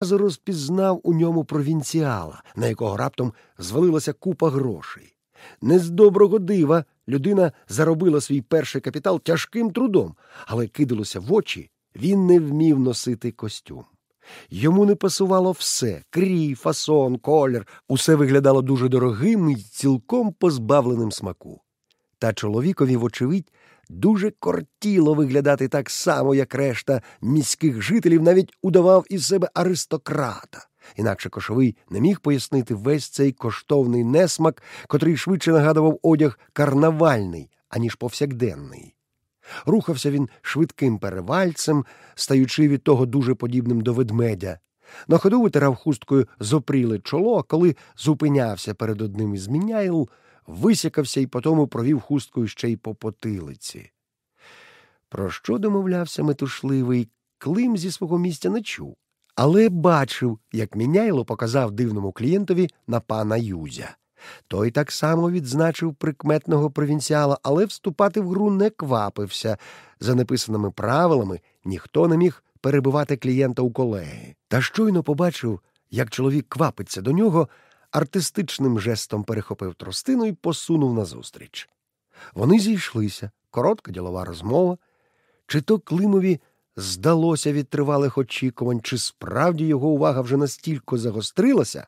розпізнав у ньому провінціала, на якого раптом звалилася купа грошей. Не з доброго дива людина заробила свій перший капітал тяжким трудом, але кидалося в очі, він не вмів носити костюм. Йому не пасувало все крій, фасон, колір, усе виглядало дуже дорогим і цілком позбавленим смаку. Та чоловікові, вочевидь, дуже кортіло виглядати так само, як решта міських жителів, навіть удавав із себе аристократа. Інакше кошовий не міг пояснити весь цей коштовний несмак, котрий швидше нагадував одяг карнавальний, аніж повсякденний. Рухався він швидким перевальцем, стаючи від того дуже подібним до ведмедя. На ходу витирав хусткою зопріле чоло, коли зупинявся перед одним із міняйл, висякався і потому провів хусткою ще й по потилиці. Про що домовлявся метушливий, Клим зі свого місця не чув, але бачив, як міняйло показав дивному клієнтові на пана Юзя. Той так само відзначив прикметного провінціала, але вступати в гру не квапився. За неписаними правилами ніхто не міг перебивати клієнта у колеги. Та щойно побачив, як чоловік квапиться до нього, артистичним жестом перехопив тростину і посунув назустріч. Вони зійшлися, коротка ділова розмова. Чи то Климові здалося від тривалих очікувань, чи справді його увага вже настільки загострилася,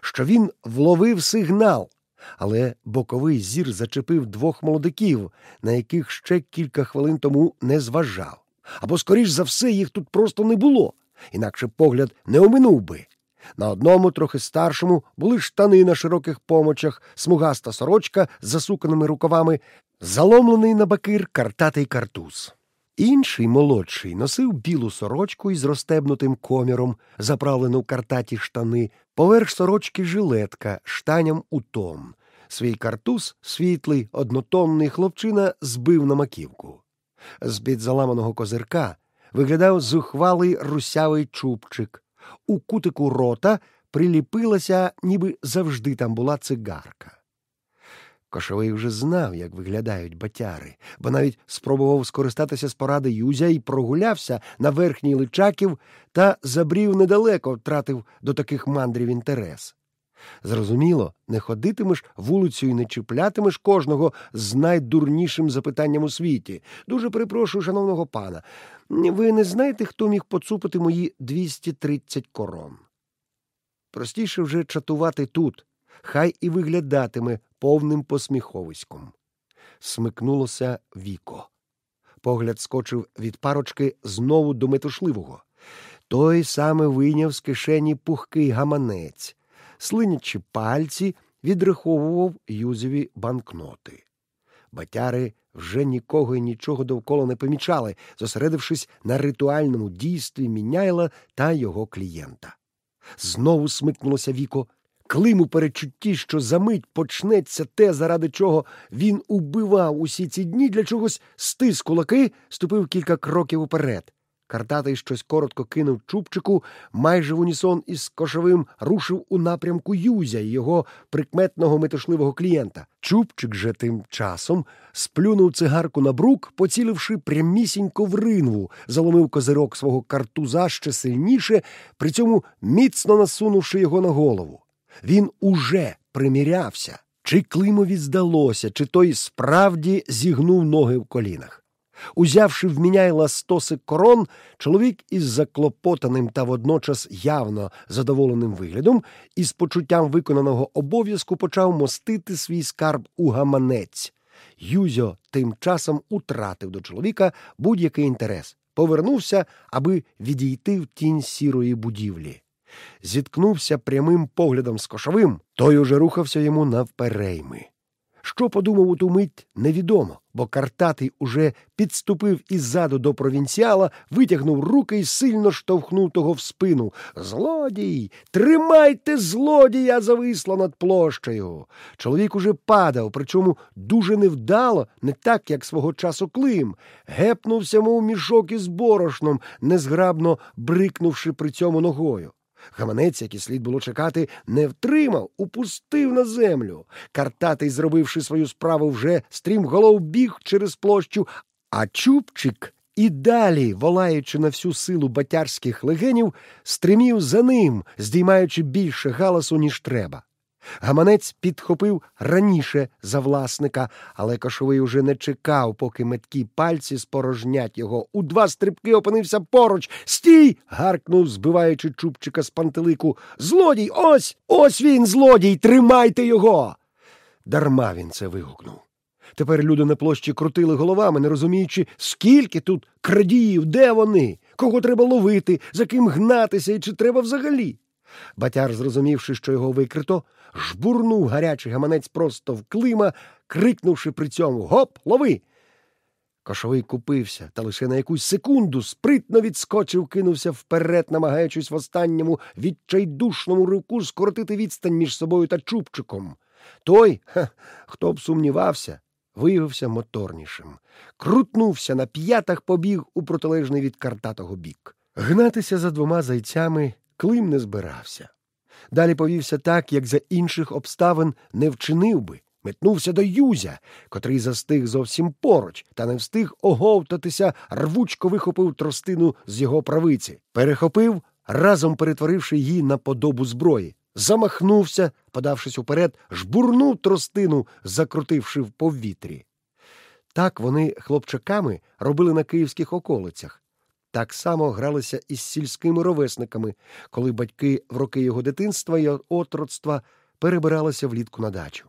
що він вловив сигнал, але боковий зір зачепив двох молодиків, на яких ще кілька хвилин тому не зважав. Або, скоріш за все, їх тут просто не було, інакше погляд не оминув би. На одному, трохи старшому, були штани на широких помочах, смугаста сорочка з засуканими рукавами, заломлений на бакир картатий картуз. Інший, молодший, носив білу сорочку із розстебнутим коміром, заправлену картаті штани, поверх сорочки жилетка, штаням у тон. Свій картуз, світлий, однотонний хлопчина, збив на маківку. З під заламаного козирка виглядав зухвалий русявий чубчик. У кутику рота приліпилася, ніби завжди там була цигарка. Кошовий вже знав, як виглядають батяри, бо навіть спробував скористатися з поради Юзя і прогулявся на верхній личаків та забрів недалеко, втратив до таких мандрів інтерес. Зрозуміло, не ходитимеш вулицю і не чіплятимеш кожного з найдурнішим запитанням у світі. Дуже перепрошую, шановного пана. Ви не знаєте, хто міг поцупити мої 230 корон? Простіше вже чатувати тут, хай і виглядатиме повним посміховиськом. Смикнулося віко. Погляд скочив від парочки знову до метушливого. Той саме вийняв з кишені пухкий гаманець, слинячи пальці, відраховував юзові банкноти. Батяри вже нікого і нічого довкола не помічали, зосередившись на ритуальному дійстві міняйла та його клієнта. Знову смикнулося віко, Клим у перечутті, що за мить почнеться те, заради чого він убивав усі ці дні, для чогось стис кулаки, ступив кілька кроків уперед. Картатий щось коротко кинув чубчику, майже в унісон із кошовим рушив у напрямку Юзя і його прикметного метушливого клієнта. Чубчик же тим часом сплюнув цигарку на брук, поціливши прямісінько в ринву, заломив козирок свого картуза ще сильніше, при цьому міцно насунувши його на голову. Він уже примірявся, чи Климові здалося, чи той справді зігнув ноги в колінах. Узявши в міняйла стосик корон, чоловік із заклопотаним та водночас явно задоволеним виглядом і з почуттям виконаного обов'язку почав мостити свій скарб у гаманець. Юзьо тим часом утратив до чоловіка будь-який інтерес, повернувся, аби відійти в тінь сірої будівлі зіткнувся прямим поглядом з кошовим, той уже рухався йому навперейми. Що подумав у ту мить, невідомо, бо картатий уже підступив іззаду до провінціала, витягнув руки і сильно штовхнув того в спину. Злодій! Тримайте злодія! зависло над площею. Чоловік уже падав, причому дуже невдало, не так, як свого часу Клим. Гепнувся, мов мішок із борошном, незграбно брикнувши при цьому ногою. Гаманець, який слід було чекати, не втримав, упустив на землю. Картатий, зробивши свою справу, вже стрімголов біг через площу, а Чубчик і далі, волаючи на всю силу батярських легенів, стримів за ним, здіймаючи більше галасу, ніж треба. Гаманець підхопив раніше за власника, але кошовий уже не чекав, поки меткі пальці спорожнять його. У два стрибки опинився поруч. Стій. гаркнув, збиваючи чубчика з пантелику. Злодій! Ось! Ось він, злодій! Тримайте його! Дарма він це вигукнув. Тепер люди на площі крутили головами, не розуміючи, скільки тут крадіїв, де вони, кого треба ловити, за ким гнатися і чи треба взагалі. Батяр, зрозумівши, що його викрито, жбурнув гарячий гаманець просто в клима, крикнувши при цьому Гоп, лови! Кошовий купився, та лише на якусь секунду спритно відскочив, кинувся вперед, намагаючись в останньому відчайдушному ривку скоротити відстань між собою та чубчиком. Той, ха, хто б сумнівався, виявився моторнішим. Крутнувся на п'ятах побіг у протилежний від картатого бік. Гнатися за двома зайцями Клим не збирався. Далі повівся так, як за інших обставин не вчинив би. Метнувся до Юзя, котрий застиг зовсім поруч, та не встиг оговтатися, рвучко вихопив тростину з його правиці, перехопив, разом перетворивши її на подобу зброї, замахнувся, подавшись уперед, жбурнув тростину, закрутивши в повітрі. Так вони хлопчаками робили на київських околицях. Так само гралися із сільськими ровесниками, коли батьки в роки його дитинства і отроцтва перебиралися влітку на дачу.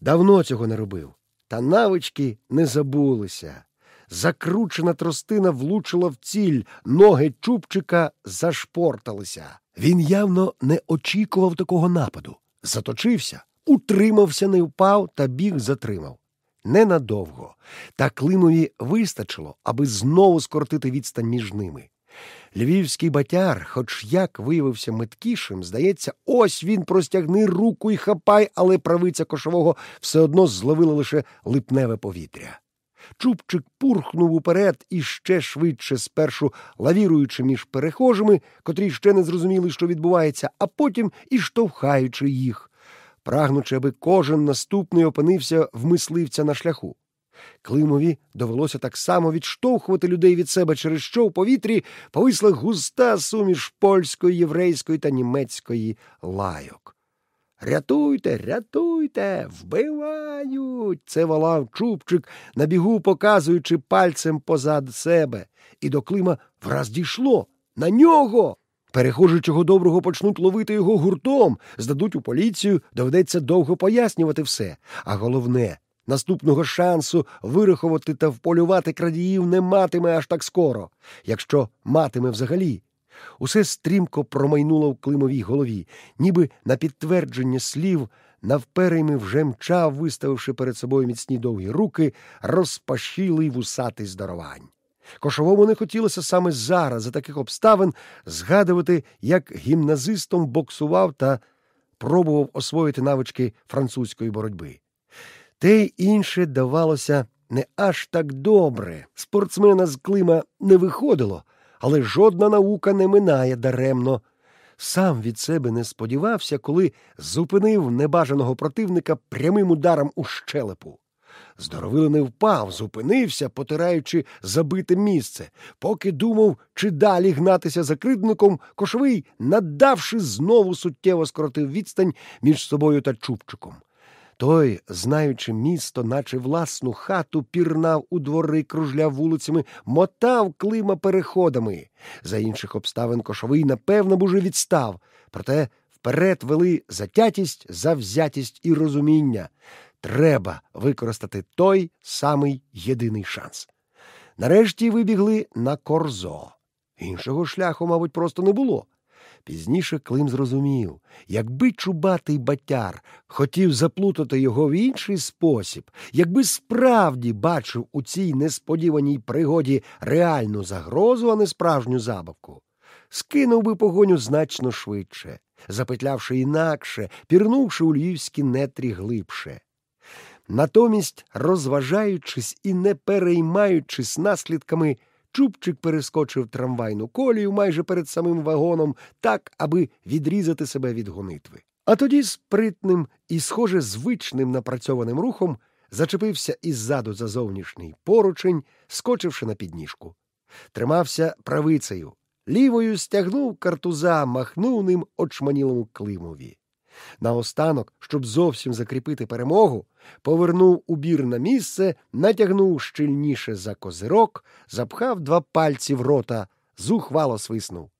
Давно цього не робив, та навички не забулися. Закручена тростина влучила в ціль, ноги чубчика зашпорталися. Він явно не очікував такого нападу. Заточився, утримався, не впав та біг затримав ненадовго, та Климові вистачило, аби знову скоротити відстань між ними. Львівський батяр, хоч як виявився меткішим, здається, ось він простягни руку і хапай, але правиця кошового все одно зловила лише липневе повітря. Чубчик пурхнув уперед і ще швидше, спершу лавіруючи між перехожими, котрі ще не зрозуміли, що відбувається, а потім і штовхаючи їх прагнучи, аби кожен наступний опинився в мисливця на шляху. Климові довелося так само відштовхувати людей від себе, через що в повітрі повисла густа суміш польської, єврейської та німецької лайок. Рятуйте, рятуйте, вбивають. Це волав чубчик, на бігу показуючи пальцем позад себе, і до Клима враз дійшло на нього. Перехожі чого доброго почнуть ловити його гуртом, здадуть у поліцію, доведеться довго пояснювати все. А головне, наступного шансу вирахувати та вполювати крадіїв не матиме аж так скоро, якщо матиме взагалі. Усе стрімко промайнуло в Климовій голові, ніби на підтвердження слів навперейми вже мчав, виставивши перед собою міцні довгі руки, розпашілий вусатий здоровань. Кошовому не хотілося саме зараз, за таких обставин, згадувати, як гімназистом боксував та пробував освоїти навички французької боротьби. Те й інше давалося не аж так добре. Спортсмена з клима не виходило, але жодна наука не минає даремно. Сам від себе не сподівався, коли зупинив небажаного противника прямим ударом у щелепу. Здоровило не впав, зупинився, потираючи забите місце, поки думав, чи далі гнатися за кридником, кошовий, надавши, знову суттєво скоротив відстань між собою та чубчиком. Той, знаючи місто, наче власну хату, пірнав у двори, кружляв вулицями, мотав клима переходами. За інших обставин кошовий, напевно, б уже відстав, проте вперед вели затятість, завзятість і розуміння. Треба використати той самий єдиний шанс. Нарешті вибігли на корзо. Іншого шляху, мабуть, просто не було. Пізніше Клим зрозумів, якби чубатий батяр хотів заплутати його в інший спосіб, якби справді бачив у цій несподіваній пригоді реальну загрозу, а не справжню забавку, скинув би погоню значно швидше, запетлявши інакше, пірнувши у львівські нетрі глибше. Натомість, розважаючись і не переймаючись наслідками, Чубчик перескочив трамвайну колію майже перед самим вагоном, так, аби відрізати себе від гонитви. А тоді спритним і, схоже, звичним напрацьованим рухом зачепився іззаду за зовнішній поручень, скочивши на підніжку. Тримався правицею, лівою стягнув картуза, махнув ним очманілому Климові. Наостанок, щоб зовсім закріпити перемогу, повернув убір на місце, натягнув щільніше за козирок, запхав два пальці в рота, зухвало свиснув.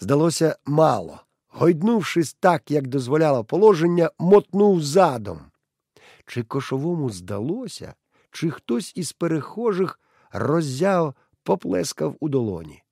Здалося мало. Гойднувшись так, як дозволяло положення, мотнув задом. Чи кошовому здалося, чи хтось із перехожих роззяв поплескав у долоні.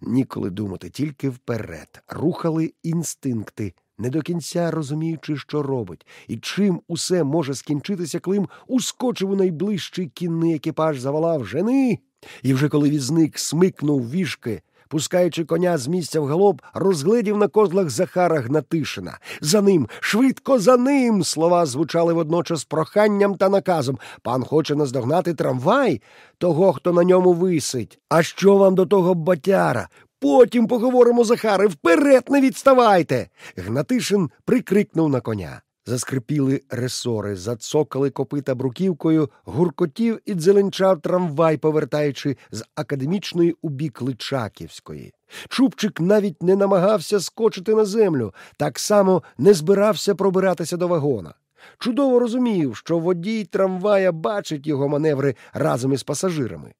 Ніколи думати, тільки вперед, рухали інстинкти, не до кінця розуміючи, що робить, і чим усе може скінчитися, Клим ускочив у найближчий кінний екіпаж, завалав жени, і вже коли візник смикнув вішки, пускаючи коня з місця в галоп, розгледів на козлах Захара Гнатишина. За ним, швидко за ним. Слова звучали водночас проханням та наказом. Пан хоче наздогнати трамвай того, хто на ньому висить. А що вам до того батяра? Потім поговоримо, Захаре, вперед не відставайте. Гнатишин прикрикнув на коня. Заскрипіли ресори, зацокали копита бруківкою, гуркотів і дзеленчав трамвай, повертаючи з академічної у бік Личаківської. Чубчик навіть не намагався скочити на землю, так само не збирався пробиратися до вагона. Чудово розумів, що водій трамвая бачить його маневри разом із пасажирами.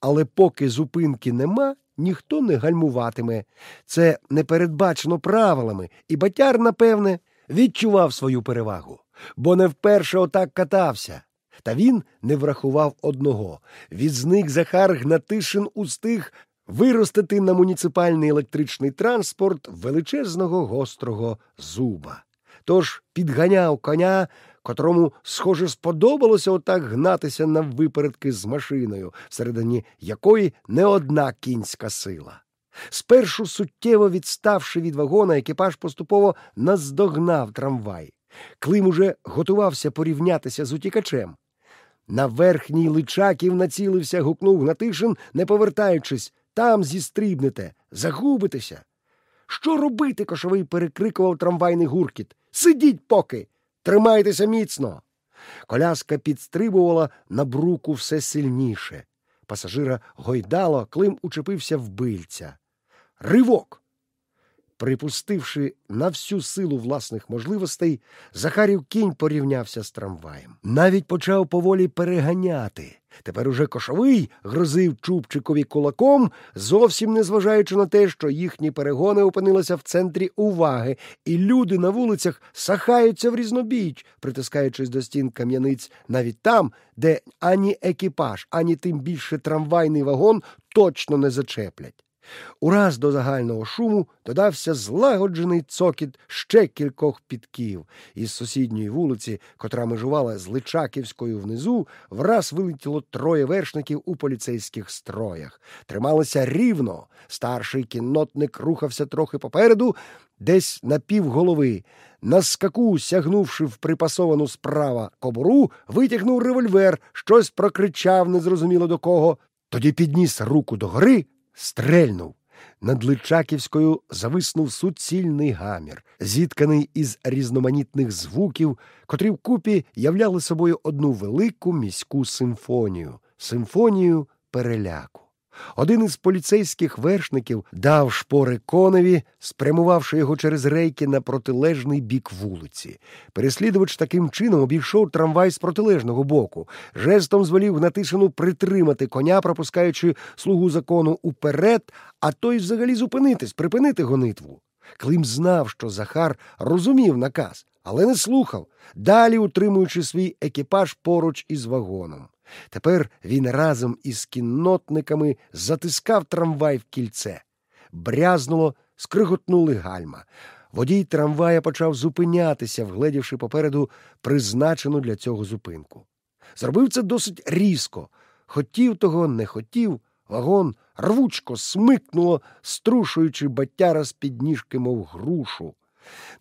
Але поки зупинки нема, ніхто не гальмуватиме. Це не передбачено правилами, і батяр, напевне, відчував свою перевагу, бо не вперше отак катався. Та він не врахував одного відзник Захар Гнатишин устиг виростити на муніципальний електричний транспорт величезного гострого зуба. Тож підганяв коня, котрому, схоже, сподобалося отак гнатися на випередки з машиною, всередині якої не одна кінська сила. Спершу суттєво відставши від вагона, екіпаж поступово наздогнав трамвай. Клим уже готувався порівнятися з утікачем. На верхній личаків націлився, гукнув Гнатишин, не повертаючись. Там зістрібнете, загубитеся. Що робити? кошовий перекрикував трамвайний гуркіт. Сидіть поки, тримайтеся міцно. Коляска підстрибувала на бруку все сильніше. Пасажира гойдало, Клим учепився в бильця. Ривок. Припустивши на всю силу власних можливостей, Захарів кінь порівнявся з трамваєм. Навіть почав поволі переганяти. Тепер уже кошовий грозив Чубчикові кулаком, зовсім не зважаючи на те, що їхні перегони опинилися в центрі уваги, і люди на вулицях сахаються в різнобіч, притискаючись до стін кам'яниць навіть там, де ані екіпаж, ані тим більше трамвайний вагон точно не зачеплять. Ураз до загального шуму додався злагоджений цокіт ще кількох підків. Із сусідньої вулиці, котра межувала з Личаківською внизу, враз вилетіло троє вершників у поліцейських строях. Трималися рівно. Старший кіннотник рухався трохи попереду, десь на півголови. На скаку, сягнувши в припасовану справа кобуру, витягнув револьвер, щось прокричав незрозуміло до кого. Тоді підніс руку догори, стрельнув. Над Личаківською зависнув суцільний гамір, зітканий із різноманітних звуків, котрі вкупі являли собою одну велику міську симфонію симфонію переляку. Один із поліцейських вершників дав шпори коневі, спрямувавши його через рейки на протилежний бік вулиці. Переслідувач таким чином обійшов трамвай з протилежного боку, жестом звелів Гнатишину притримати коня, пропускаючи слугу закону уперед, а той взагалі зупинитись, припинити гонитву. Клим знав, що Захар розумів наказ, але не слухав, далі утримуючи свій екіпаж поруч із вагоном. Тепер він разом із кіннотниками затискав трамвай в кільце. Брязнуло, скриготнули гальма. Водій трамвая почав зупинятися, вгледівши попереду призначену для цього зупинку. Зробив це досить різко. Хотів того, не хотів, вагон рвучко смикнуло, струшуючи батяра з підніжки, мов грушу.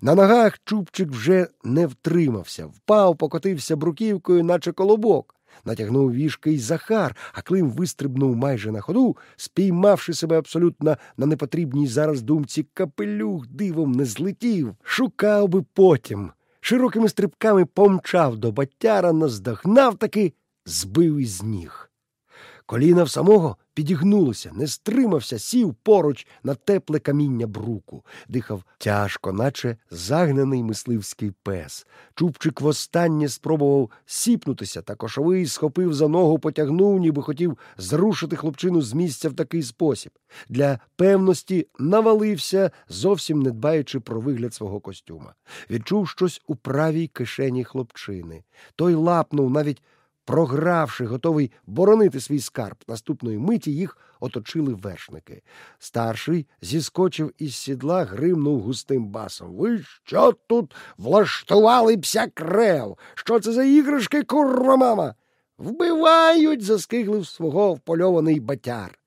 На ногах Чубчик вже не втримався, впав, покотився бруківкою, наче колобок. Натягнув вішки й Захар, а Клим вистрибнув майже на ходу, спіймавши себе абсолютно на непотрібній зараз думці, капелюх дивом не злетів, шукав би потім. широкими стрибками помчав до батяра, наздогнав таки, збив із ніг. Коліна в самого підігнулося, не стримався, сів поруч на тепле каміння бруку, дихав тяжко, наче загнаний мисливський пес. Чубчик востаннє спробував сіпнутися, та кошовий схопив за ногу, потягнув, ніби хотів зрушити хлопчину з місця в такий спосіб. Для певності навалився, зовсім не дбаючи про вигляд свого костюма. Відчув щось у правій кишені хлопчини. Той лапнув навіть програвши, готовий боронити свій скарб. Наступної миті їх оточили вершники. Старший зіскочив із сідла, гримнув густим басом. Ви що тут влаштували псякрев? Що це за іграшки, курва мама? Вбивають, заскиглив свого впольований батяр.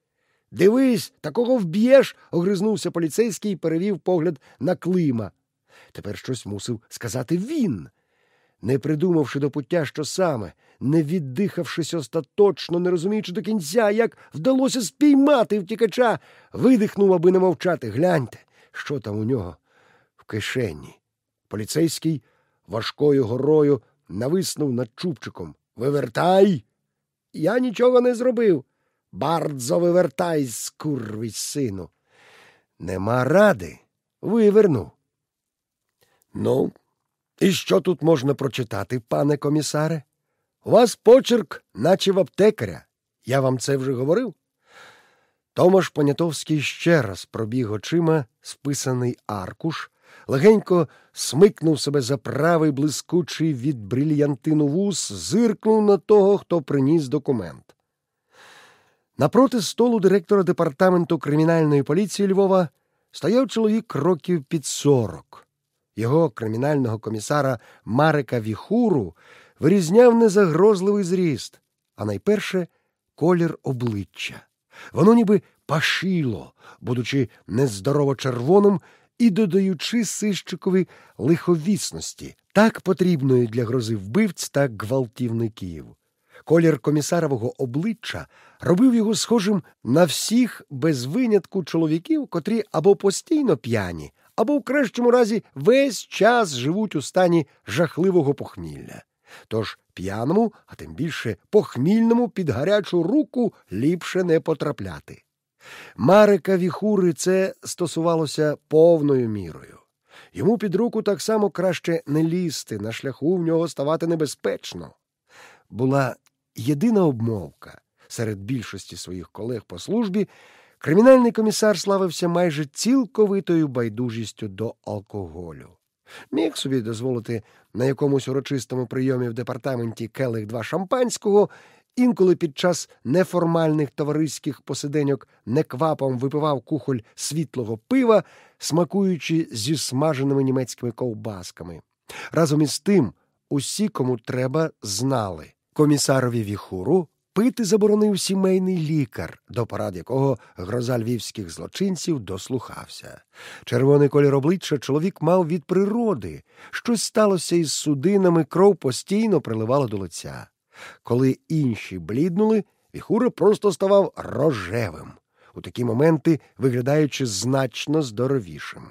Дивись, такого вб'єш, огризнувся поліцейський і перевів погляд на Клима. Тепер щось мусив сказати він не придумавши до пуття, що саме, не віддихавшись остаточно, не розуміючи до кінця, як вдалося спіймати втікача, видихнув, аби не мовчати. Гляньте, що там у нього в кишені. Поліцейський важкою горою нависнув над чубчиком. Вивертай. Я нічого не зробив. Бардзо вивертай, скурвий сину. Нема ради. Виверну. Ну, і що тут можна прочитати, пане комісаре? У вас почерк, наче в аптекаря. Я вам це вже говорив. Томаш Понятовський ще раз пробіг очима списаний аркуш, легенько смикнув себе за правий блискучий від брильянтину вус, зиркнув на того, хто приніс документ. Напроти столу директора департаменту кримінальної поліції Львова стояв чоловік років під сорок. Його кримінального комісара Марика Віхуру вирізняв незагрозливий зріст, а найперше колір обличчя. Воно ніби пашило, будучи нездорово червоним і додаючи сищикові лиховісності, так потрібної для грози вбивць та гвалтівників. Колір комісарового обличчя робив його схожим на всіх без винятку чоловіків, котрі або постійно п'яні, або в кращому разі весь час живуть у стані жахливого похмілля. Тож п'яному, а тим більше похмільному під гарячу руку ліпше не потрапляти. Марика Віхури це стосувалося повною мірою. Йому під руку так само краще не лізти, на шляху в нього ставати небезпечно. Була єдина обмовка серед більшості своїх колег по службі, Кримінальний комісар славився майже цілковитою байдужістю до алкоголю. Міг собі дозволити на якомусь урочистому прийомі в департаменті келих два шампанського, інколи під час неформальних товариських посиденьок неквапом випивав кухоль світлого пива, смакуючи зі смаженими німецькими ковбасками. Разом із тим, усі, кому треба, знали комісарові віхуру Пити заборонив сімейний лікар, до порад якого гроза львівських злочинців дослухався. Червоний колір обличчя чоловік мав від природи. Щось сталося із судинами, кров постійно приливала до лиця. Коли інші бліднули, віхура просто ставав рожевим, у такі моменти виглядаючи значно здоровішим.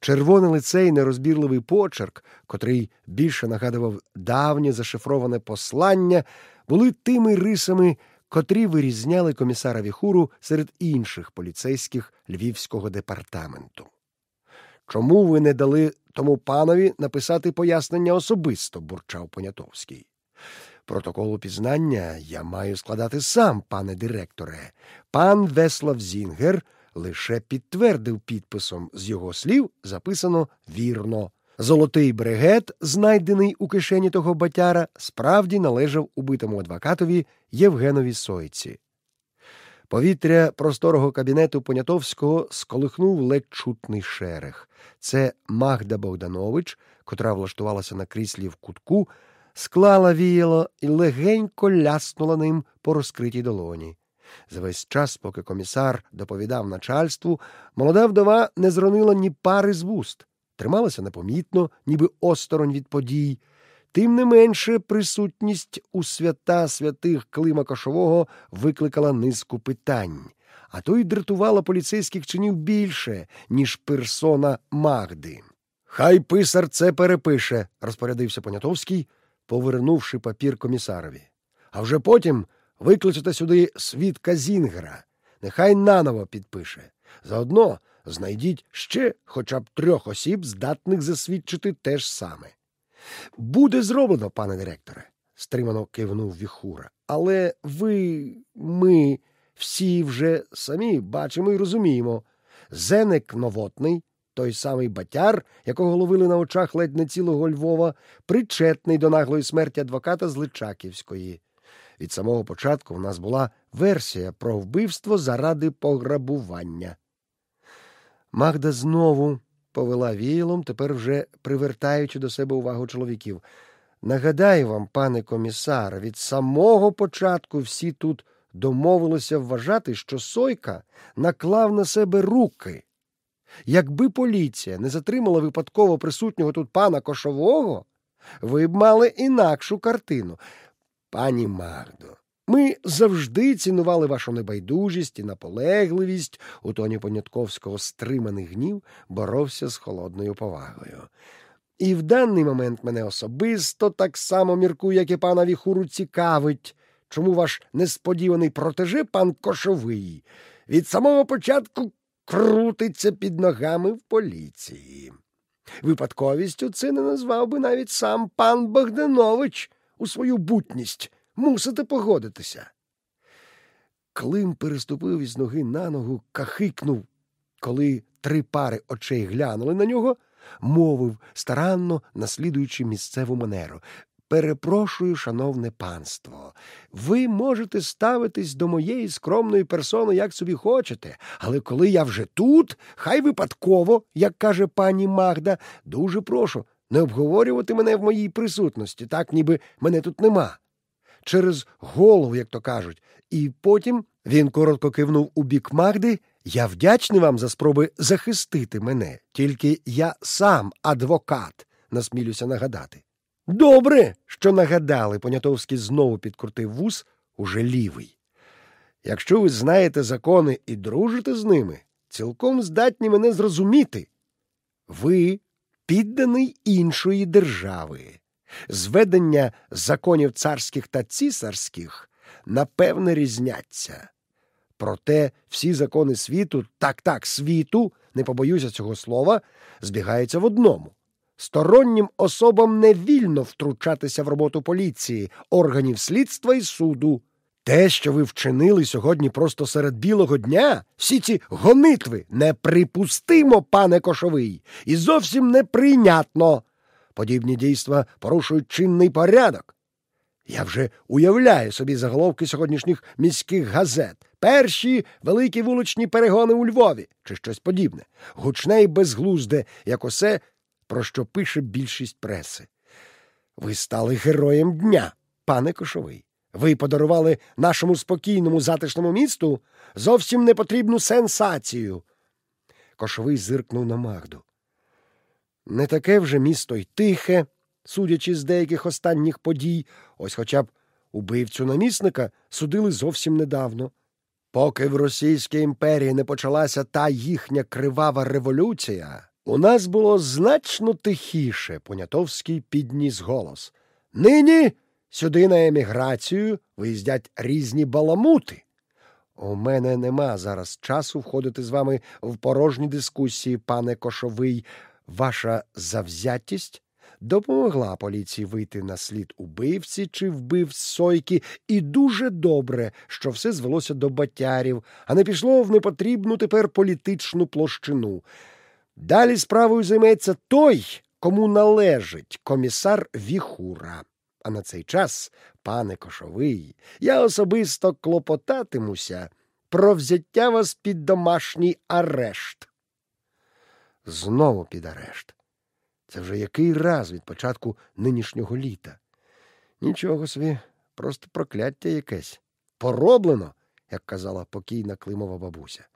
Червоне лице і нерозбірливий почерк, котрий більше нагадував давнє зашифроване послання були тими рисами, котрі вирізняли комісара Віхуру серед інших поліцейських львівського департаменту. Чому ви не дали тому панові написати пояснення особисто? бурчав Понятовський. Протокол упізнання я маю складати сам, пане директоре. Пан Веслав Зінгер лише підтвердив підписом з його слів записано вірно. Золотий бригет, знайдений у кишені того батяра, справді належав убитому адвокатові Євгенові Сойці. Повітря просторого кабінету Понятовського сколихнув ледь чутний шерех. Це Магда Богданович, котра влаштувалася на кріслі в кутку, склала віяло і легенько ляснула ним по розкритій долоні. За весь час, поки комісар доповідав начальству, молода вдова не зронила ні пари з вуст трималася непомітно, ніби осторонь від подій. Тим не менше, присутність у свята святих Клима Кошового викликала низку питань, а то й дратувала поліцейських чинів більше, ніж персона Магди. Хай писар це перепише, розпорядився Понятовський, повернувши папір комісарові. А вже потім викличете сюди свідка Зінгера. Нехай наново підпише. Заодно знайдіть ще хоча б трьох осіб, здатних засвідчити те ж саме. Буде зроблено, пане директоре, стримано кивнув Віхура. Але ви, ми всі вже самі бачимо і розуміємо. Зенек новотний, той самий батяр, якого ловили на очах ледь не цілого Львова, причетний до наглої смерті адвоката з Личаківської. Від самого початку в нас була версія про вбивство заради пограбування. Магда знову повела віялом, тепер вже привертаючи до себе увагу чоловіків. Нагадаю вам, пане комісар, від самого початку всі тут домовилися вважати, що Сойка наклав на себе руки. Якби поліція не затримала випадково присутнього тут пана Кошового, ви б мали інакшу картину. Пані Магдо, ми завжди цінували вашу небайдужість і наполегливість. У тоні Понятковського стриманий гнів боровся з холодною повагою. І в даний момент мене особисто так само міркую, як і пана Віхуру цікавить, чому ваш несподіваний протеже, пан Кошовий, від самого початку крутиться під ногами в поліції. Випадковістю це не назвав би навіть сам пан Богданович у свою бутність. Мусите погодитися. Клим переступив із ноги на ногу, кахикнув, коли три пари очей глянули на нього, мовив, старанно наслідуючи місцеву манеру. Перепрошую, шановне панство, ви можете ставитись до моєї скромної персони, як собі хочете, але коли я вже тут, хай випадково, як каже пані Магда, дуже прошу не обговорювати мене в моїй присутності, так ніби мене тут нема. Через голову, як то кажуть, і потім він коротко кивнув у бік Магди. Я вдячний вам за спроби захистити мене, тільки я сам адвокат, насмілюся нагадати. Добре, що нагадали, Понятовський знову підкрутив вус уже лівий. Якщо ви знаєте закони і дружите з ними, цілком здатні мене зрозуміти. Ви підданий іншої держави. Зведення законів царських та цісарських напевне різняться. Проте всі закони світу, так так, світу, не побоюся цього слова, збігаються в одному. Стороннім особам не вільно втручатися в роботу поліції, органів слідства і суду. Те, що ви вчинили сьогодні просто серед білого дня, всі ці гонитви неприпустимо, пане Кошовий, і зовсім неприйнятно. Подібні дійства порушують чинний порядок. Я вже уявляю собі заголовки сьогоднішніх міських газет, перші великі вуличні перегони у Львові чи щось подібне, гучне і безглузде, як усе, про що пише більшість преси. Ви стали героєм дня, пане Кошовий. Ви подарували нашому спокійному затишному місту зовсім непотрібну сенсацію. Кошовий зиркнув на Магду. Не таке вже місто й тихе, судячи з деяких останніх подій, ось хоча б убивцю намісника судили зовсім недавно. Поки в Російській імперії не почалася та їхня кривава революція, у нас було значно тихіше, Понятовський підніс голос. Нині сюди на еміграцію виїздять різні баламути. У мене нема зараз часу входити з вами в порожні дискусії, пане Кошовий. Ваша завзятість допомогла поліції вийти на слід убивці чи вбив сойки, і дуже добре, що все звелося до батярів, а не пішло в непотрібну тепер політичну площину. Далі справою займеться той, кому належить комісар Віхура. А на цей час, пане Кошовий, я особисто клопотатимуся про взяття вас під домашній арешт. Знову під арешт. Це вже який раз від початку нинішнього літа. Нічого собі, просто прокляття якесь. Пороблено, як казала покійна Климова бабуся.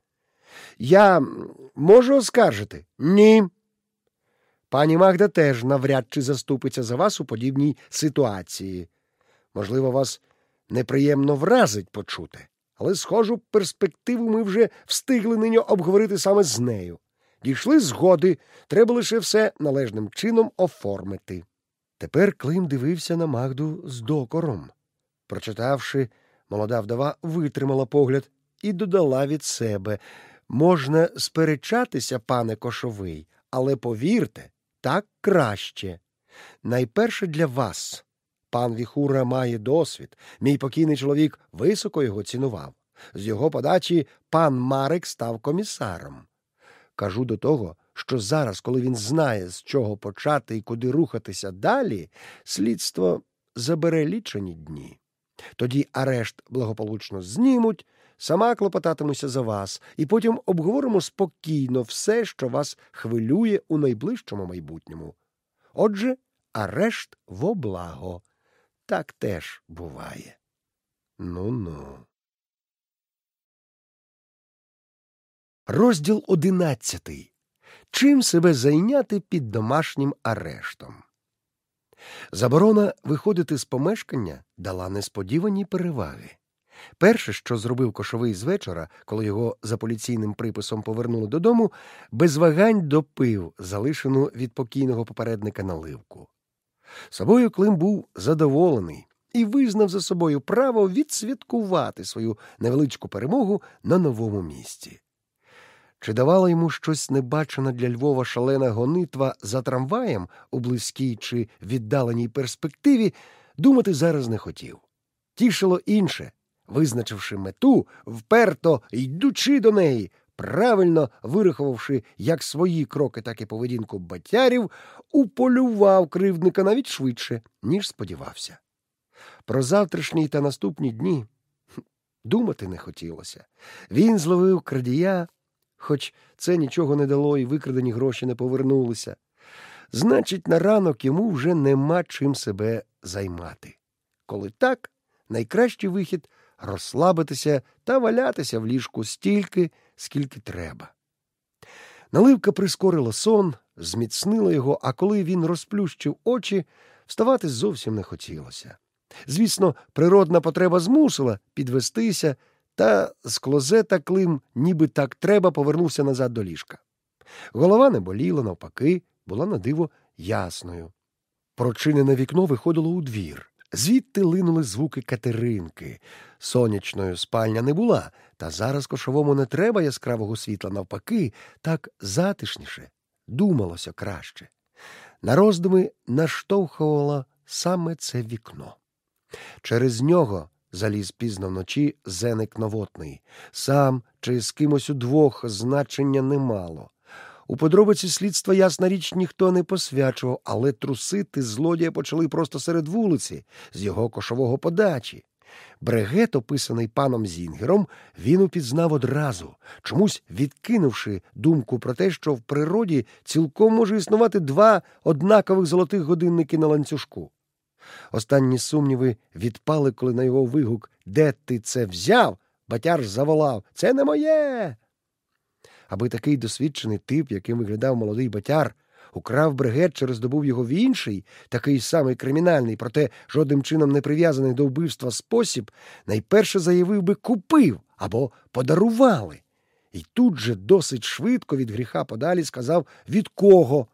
Я можу оскаржити? Ні. Пані Магда теж навряд чи заступиться за вас у подібній ситуації. Можливо, вас неприємно вразить почути, але схожу перспективу ми вже встигли нині обговорити саме з нею. Дійшли згоди, треба лише все належним чином оформити. Тепер Клим дивився на Магду з докором. Прочитавши, молода вдова витримала погляд і додала від себе можна сперечатися, пане Кошовий, але повірте, так краще. Найперше для вас. Пан Віхура має досвід. Мій покійний чоловік високо його цінував. З його подачі пан Марик став комісаром. Кажу до того, що зараз, коли він знає, з чого почати і куди рухатися далі, слідство забере лічені дні. Тоді арешт благополучно знімуть, сама клопотатимуся за вас, і потім обговоримо спокійно все, що вас хвилює у найближчому майбутньому. Отже, арешт во благо. Так теж буває. Ну ну. Розділ одинадцятий. Чим себе зайняти під домашнім арештом? Заборона виходити з помешкання дала несподівані переваги. Перше, що зробив кошовий з вечора, коли його за поліційним приписом повернули додому, без вагань допив залишену від покійного попередника наливку. Собою Клим був задоволений і визнав за собою право відсвяткувати свою невеличку перемогу на новому місці. Чи давала йому щось небачена для Львова шалена гонитва за трамваєм у близькій чи віддаленій перспективі, думати зараз не хотів. Тішило інше, визначивши мету, вперто йдучи до неї, правильно вирахувавши як свої кроки, так і поведінку батярів, уполював кривдника навіть швидше, ніж сподівався. Про завтрашні та наступні дні думати не хотілося. Він зловив крадія хоч це нічого не дало і викрадені гроші не повернулися. Значить, на ранок йому вже нема чим себе займати. Коли так, найкращий вихід розслабитися та валятися в ліжку стільки, скільки треба. Наливка прискорила сон, зміцнила його, а коли він розплющив очі, вставати зовсім не хотілося. Звісно, природна потреба змусила підвестися та з клозета Клим, ніби так треба, повернувся назад до ліжка. Голова не боліла, навпаки, була на диво ясною. Прочинене вікно виходило у двір. Звідти линули звуки Катеринки. Сонячною спальня не була, та зараз кошовому не треба яскравого світла, навпаки, так затишніше, думалося краще. На роздуми наштовхувало саме це вікно. Через нього заліз пізно вночі зеник новотний. Сам чи з кимось удвох значення не мало. У подробиці слідства, ясна річ, ніхто не посвячував, але трусити злодія почали просто серед вулиці, з його кошового подачі. Брегет, описаний паном Зінгером, він упізнав одразу, чомусь відкинувши думку про те, що в природі цілком може існувати два однакових золотих годинники на ланцюжку. Останні сумніви відпали, коли на його вигук Де ти це взяв? Батяр заволав Це не моє. Аби такий досвідчений тип, яким виглядав молодий батяр, украв бригет чи роздобув його в інший, такий самий кримінальний, проте жодним чином не прив'язаний до вбивства спосіб, найперше заявив би купив або подарували. І тут же досить швидко від гріха подалі сказав від кого,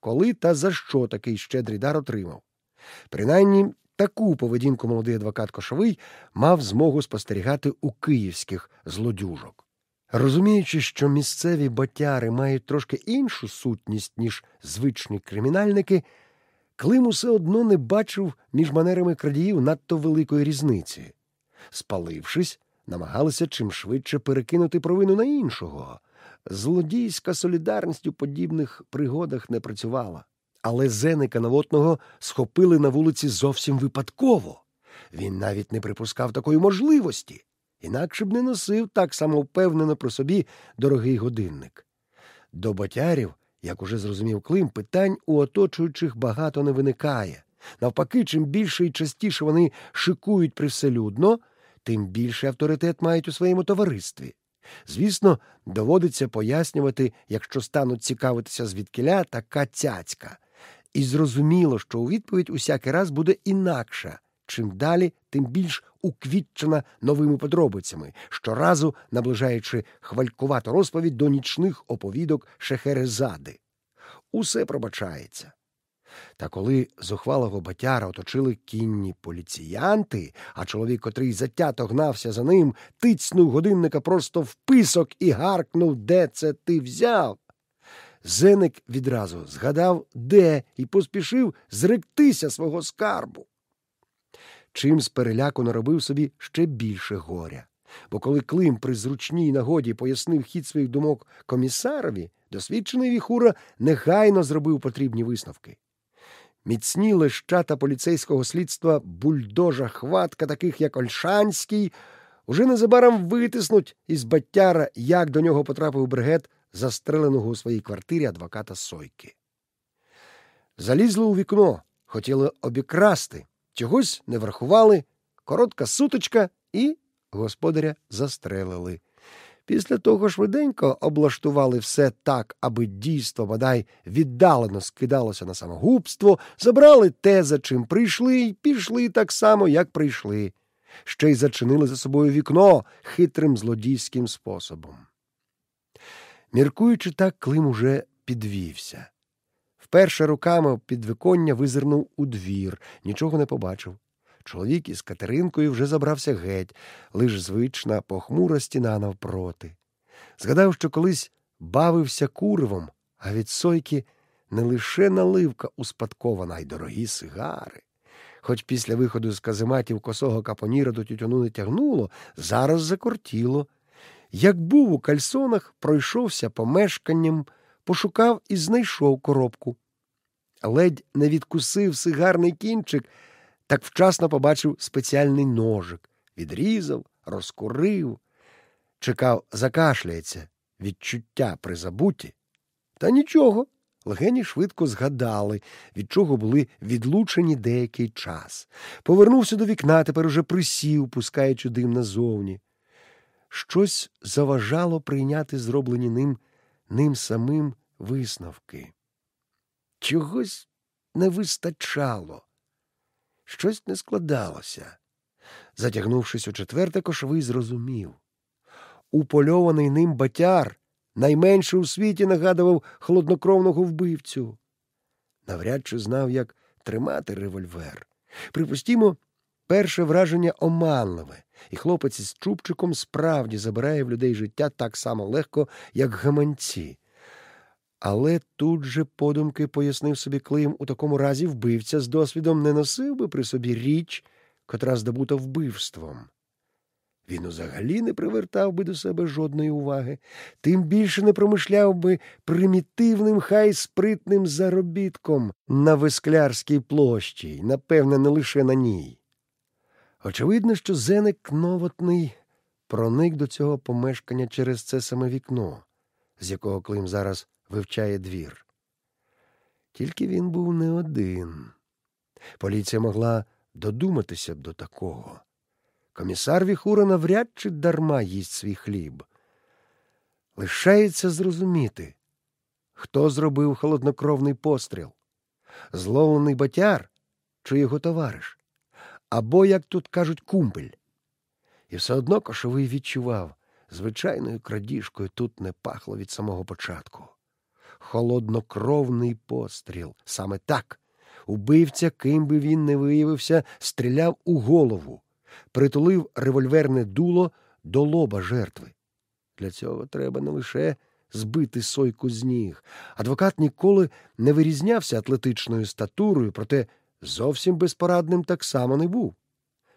коли та за що такий щедрий дар отримав. Принаймні таку поведінку молодий адвокат Кошовий мав змогу спостерігати у київських злодюжок. Розуміючи, що місцеві батяри мають трошки іншу сутність, ніж звичні кримінальники, Клим усе одно не бачив між манерами крадіїв надто великої різниці. Спалившись, намагалися чим швидше перекинути провину на іншого. Злодійська солідарність у подібних пригодах не працювала. Але Зеника Новотного схопили на вулиці зовсім випадково. Він навіть не припускав такої можливості, інакше б не носив так самовпевнено про собі дорогий годинник. До батярів, як уже зрозумів Клим, питань у оточуючих багато не виникає. Навпаки, чим більше і частіше вони шикують привселюдно, тим більший авторитет мають у своєму товаристві. Звісно, доводиться пояснювати, якщо стануть цікавитися звідкиля така цяцька. І зрозуміло, що у відповідь усякий раз буде інакша, чим далі, тим більш уквітчена новими подробицями, щоразу наближаючи хвалькувату розповідь до нічних оповідок Шехерезади. Усе пробачається. Та коли зухвалого батяра оточили кінні поліціянти, а чоловік, котрий затято гнався за ним, тицнув годинника просто в писок і гаркнув, де це ти взяв. Зеник відразу згадав, де, і поспішив зректися свого скарбу. Чим з переляку наробив собі ще більше горя. Бо коли Клим при зручній нагоді пояснив хід своїх думок комісарові, досвідчений віхура негайно зробив потрібні висновки. Міцні лещата поліцейського слідства бульдожа хватка, таких як Ольшанський, уже незабаром витиснуть із баттяра, як до нього потрапив бригет застреленого у своїй квартирі адвоката Сойки. Залізли у вікно, хотіли обікрасти, чогось не врахували, коротка суточка і господаря застрелили. Після того швиденько облаштували все так, аби дійство бодай віддалено скидалося на самогубство, забрали те, за чим прийшли, і пішли так само, як прийшли. Ще й зачинили за собою вікно хитрим злодійським способом. Міркуючи так, Клим уже підвівся. Вперше руками під виконня визирнув у двір, нічого не побачив. Чоловік із Катеринкою вже забрався геть, лиш звична похмура стіна навпроти. Згадав, що колись бавився курвом, а від сойки не лише наливка успадкована, й дорогі сигари. Хоч після виходу з казематів косого капоніра до тютюну не тягнуло, зараз закортіло. Як був у кальсонах, пройшовся помешканням, пошукав і знайшов коробку. Ледь не відкусив сигарний кінчик, так вчасно побачив спеціальний ножик, відрізав, розкурив, чекав, закашляється, відчуття при забуті. Та нічого, легені швидко згадали, від чого були відлучені деякий час. Повернувся до вікна, тепер уже присів, пускаючи дим назовні. Щось заважало прийняти зроблені ним ним самим висновки. Чогось не вистачало щось не складалося. Затягнувшись у четверте, кошовий зрозумів. Упольований ним батяр найменше у світі нагадував холоднокровного вбивцю. Навряд чи знав, як тримати револьвер. Припустімо, перше враження оманливе, і хлопець із чубчиком справді забирає в людей життя так само легко, як гаманці. Але тут же подумки пояснив собі Клим, у такому разі вбивця з досвідом не носив би при собі річ, котра здобута вбивством. Він взагалі не привертав би до себе жодної уваги, тим більше не промишляв би примітивним, хай спритним заробітком на Весклярській площі, напевне, не лише на ній. Очевидно, що зеник новотний проник до цього помешкання через це саме вікно, з якого Клим зараз вивчає двір. Тільки він був не один. Поліція могла додуматися до такого. Комісар Віхура навряд чи дарма їсть свій хліб. Лишається зрозуміти, хто зробив холоднокровний постріл зловлений батяр чи його товариш, або, як тут кажуть, кумпель. І все одно кошовий відчував, звичайною крадіжкою тут не пахло від самого початку холоднокровний постріл. Саме так. Убивця, ким би він не виявився, стріляв у голову, притулив револьверне дуло до лоба жертви. Для цього треба не лише збити сойку з ніг. Адвокат ніколи не вирізнявся атлетичною статурою, проте зовсім безпорадним так само не був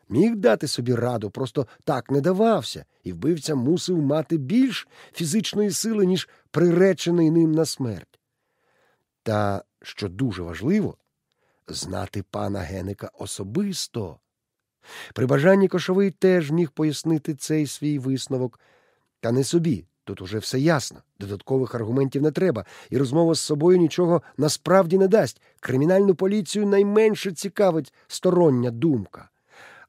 міг дати собі раду, просто так не давався, і вбивця мусив мати більш фізичної сили, ніж приречений ним на смерть. Та, що дуже важливо, знати пана Геника особисто. При бажанні кошовий теж міг пояснити цей свій висновок, та не собі. Тут уже все ясно, додаткових аргументів не треба, і розмова з собою нічого насправді не дасть. Кримінальну поліцію найменше цікавить стороння думка.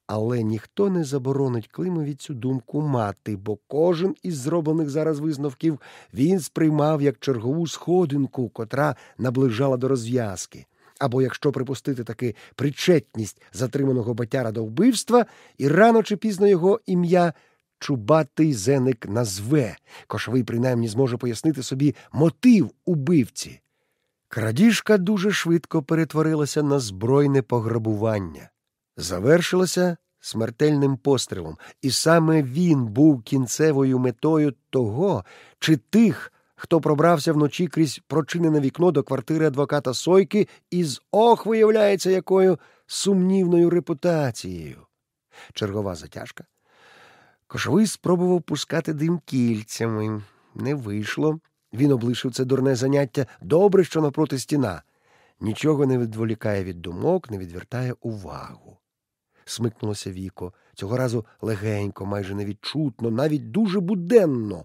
Але ніхто не заборонить Климові цю думку мати, бо кожен із зроблених зараз висновків він сприймав як чергову сходинку, котра наближала до розв'язки. або якщо припустити таки причетність затриманого батяра до вбивства, і рано чи пізно його ім'я чубатий зеник назве, кошовий принаймні зможе пояснити собі мотив убивці. Крадіжка дуже швидко перетворилася на збройне пограбування, завершилася смертельним пострілом, і саме він був кінцевою метою того, чи тих, хто пробрався вночі крізь прочинене вікно до квартири адвоката Сойки із ох, виявляється, якою сумнівною репутацією. Чергова затяжка. Кошовий спробував пускати дим кільцями. Не вийшло. Він облишив це дурне заняття добре, що напроти стіна. Нічого не відволікає від думок, не відвертає увагу смикнулося віко, цього разу легенько, майже невідчутно, навіть дуже буденно.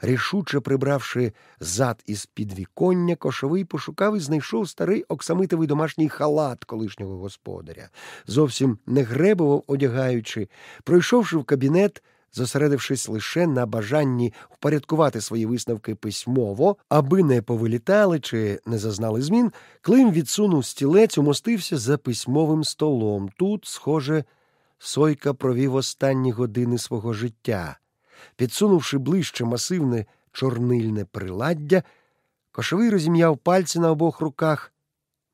Рішуче прибравши зад із підвіконня, кошовий пошукав і знайшов старий оксамитовий домашній халат колишнього господаря. Зовсім не гребував, одягаючи, пройшовши в кабінет. Зосередившись лише на бажанні впорядкувати свої висновки письмово, аби не повилітали чи не зазнали змін, Клим відсунув стілець, умостився за письмовим столом. Тут, схоже, Сойка провів останні години свого життя. Підсунувши ближче масивне чорнильне приладдя, кошовий розім'яв пальці на обох руках.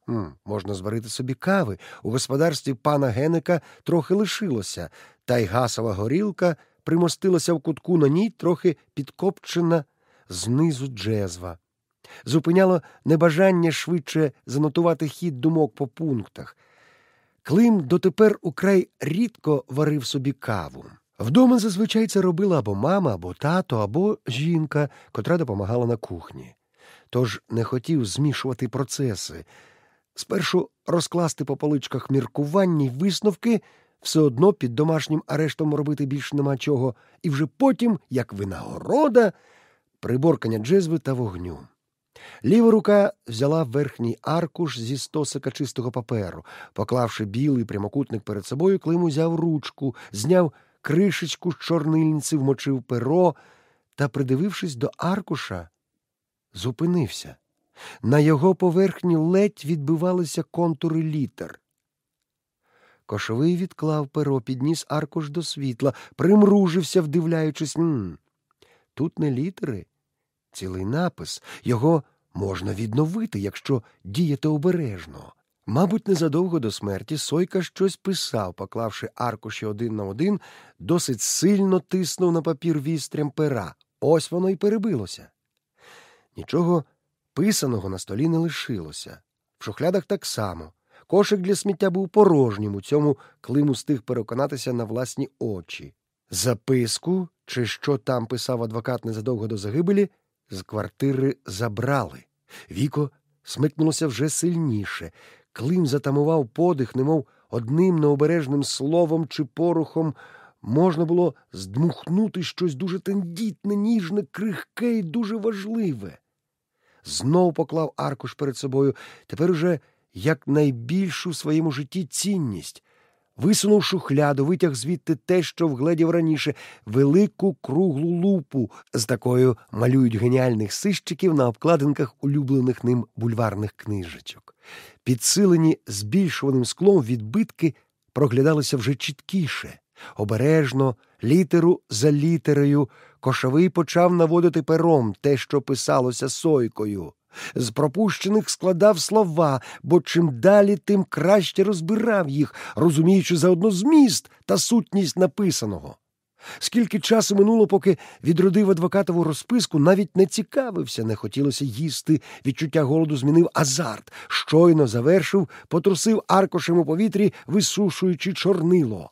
М, Можна зварити собі кави. У господарстві пана Геника трохи лишилося, та й гасова горілка примостилася в кутку на ній, трохи підкопчена знизу джезва. Зупиняло небажання швидше занотувати хід думок по пунктах. Клим дотепер украй рідко варив собі каву. Вдома зазвичай це робила або мама, або тато, або жінка, котра допомагала на кухні. Тож не хотів змішувати процеси. Спершу розкласти по поличках міркування й висновки, все одно під домашнім арештом робити більш нема чого, і вже потім, як винагорода, приборкання джезви та вогню. Ліва рука взяла верхній аркуш зі стосика чистого паперу. Поклавши білий прямокутник перед собою, Клим узяв ручку, зняв кришечку з чорнильниці, вмочив перо та, придивившись до аркуша, зупинився. На його поверхні ледь відбивалися контури літер. Кошовий відклав перо, підніс аркуш до світла, примружився, вдивляючись. М Тут не літери, цілий напис. Його можна відновити, якщо діяти обережно. Мабуть, незадовго до смерті Сойка щось писав, поклавши аркуші один на один, досить сильно тиснув на папір вістрям пера. Ось воно й перебилося. Нічого писаного на столі не лишилося. В шухлядах так само. Кошик для сміття був порожнім, у цьому Клим устиг переконатися на власні очі. Записку, чи що там писав адвокат незадовго до загибелі, з квартири забрали. Віко смикнулося вже сильніше. Клим затамував подих, немов одним необережним словом чи порухом можна було здмухнути щось дуже тендітне, ніжне, крихке і дуже важливе. Знов поклав аркуш перед собою, тепер уже як найбільшу в своєму житті цінність. Висунув шухляду, витяг звідти те, що вгледів раніше, велику круглу лупу, з такою малюють геніальних сищиків на обкладинках улюблених ним бульварних книжечок. Підсилені збільшуваним склом відбитки проглядалися вже чіткіше. Обережно, літеру за літерою, кошовий почав наводити пером те, що писалося сойкою. З пропущених складав слова, бо чим далі, тим краще розбирав їх, розуміючи заодно зміст та сутність написаного. Скільки часу минуло, поки відродив адвокатову розписку, навіть не цікавився, не хотілося їсти, відчуття голоду змінив азарт, щойно завершив, потрусив аркошем у повітрі, висушуючи чорнило.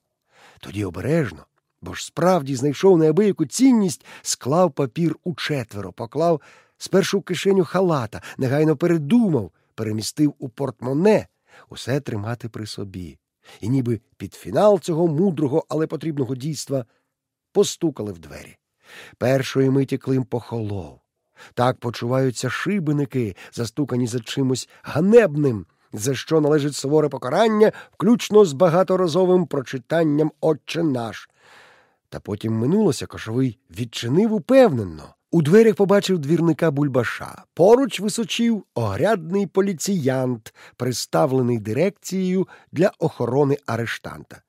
Тоді обережно, бо ж справді знайшов неабияку цінність, склав папір у четверо, поклав спершу в кишеню халата, негайно передумав, перемістив у портмоне усе тримати при собі. І ніби під фінал цього мудрого, але потрібного дійства постукали в двері. Першої миті Клим похолов. Так почуваються шибеники, застукані за чимось ганебним, за що належить суворе покарання, включно з багаторазовим прочитанням Отче наш. Та потім минулося, кошовий відчинив упевнено. У дверях побачив двірника Бульбаша. Поруч височив огрядний поліціянт, приставлений дирекцією для охорони арештанта.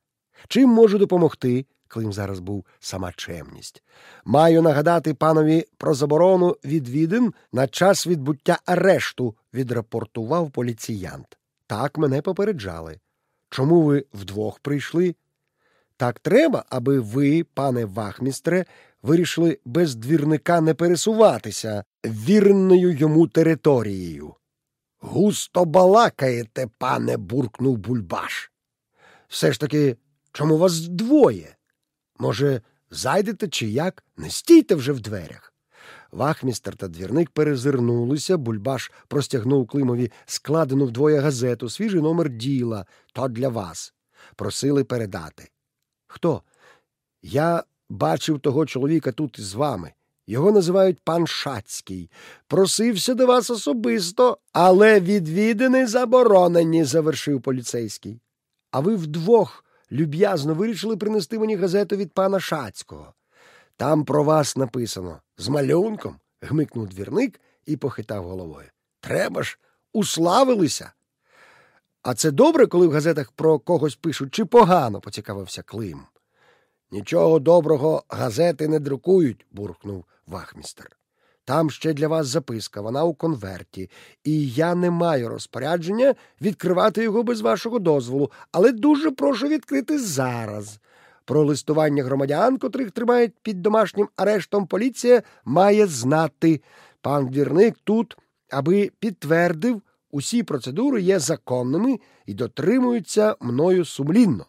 Чим можу допомогти? Клим зараз був сама чемність. Маю нагадати панові про заборону відвідин на час відбуття арешту, відрапортував поліціянт. Так мене попереджали. Чому ви вдвох прийшли? Так треба, аби ви, пане вахмістре, вирішили без двірника не пересуватися вірною йому територією. Густо балакаєте, пане, буркнув Бульбаш. Все ж таки, чому вас двоє? Може, зайдете чи як? Не стійте вже в дверях. Вахмістер та двірник перезирнулися, Бульбаш простягнув Климові складену вдвоє газету, свіжий номер діла, то для вас. Просили передати. Хто? Я бачив того чоловіка тут із вами. Його називають пан Шацький. Просився до вас особисто, але відвідини заборонені, завершив поліцейський. А ви вдвох люб'язно вирішили принести мені газету від пана Шацького. Там про вас написано з малюнком, гмикнув двірник і похитав головою. Треба ж, уславилися. А це добре, коли в газетах про когось пишуть, чи погано, поцікавився Клим. Нічого доброго газети не друкують, буркнув вахмістер. Там ще для вас записка, вона у конверті, і я не маю розпорядження відкривати його без вашого дозволу, але дуже прошу відкрити зараз. Про листування громадян, котрих тримають під домашнім арештом, поліція має знати. Пан двірник тут, аби підтвердив, усі процедури є законними і дотримуються мною сумлінно.